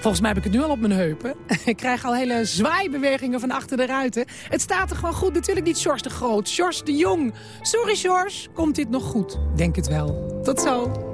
Volgens mij heb ik het nu al op mijn heupen. Ik krijg al hele zwaaibewegingen van achter de ruiten. Het staat er gewoon goed. Natuurlijk niet Sjors de Groot, Sjors de Jong. Sorry Sjors, komt dit nog goed? Denk het wel. Tot zo.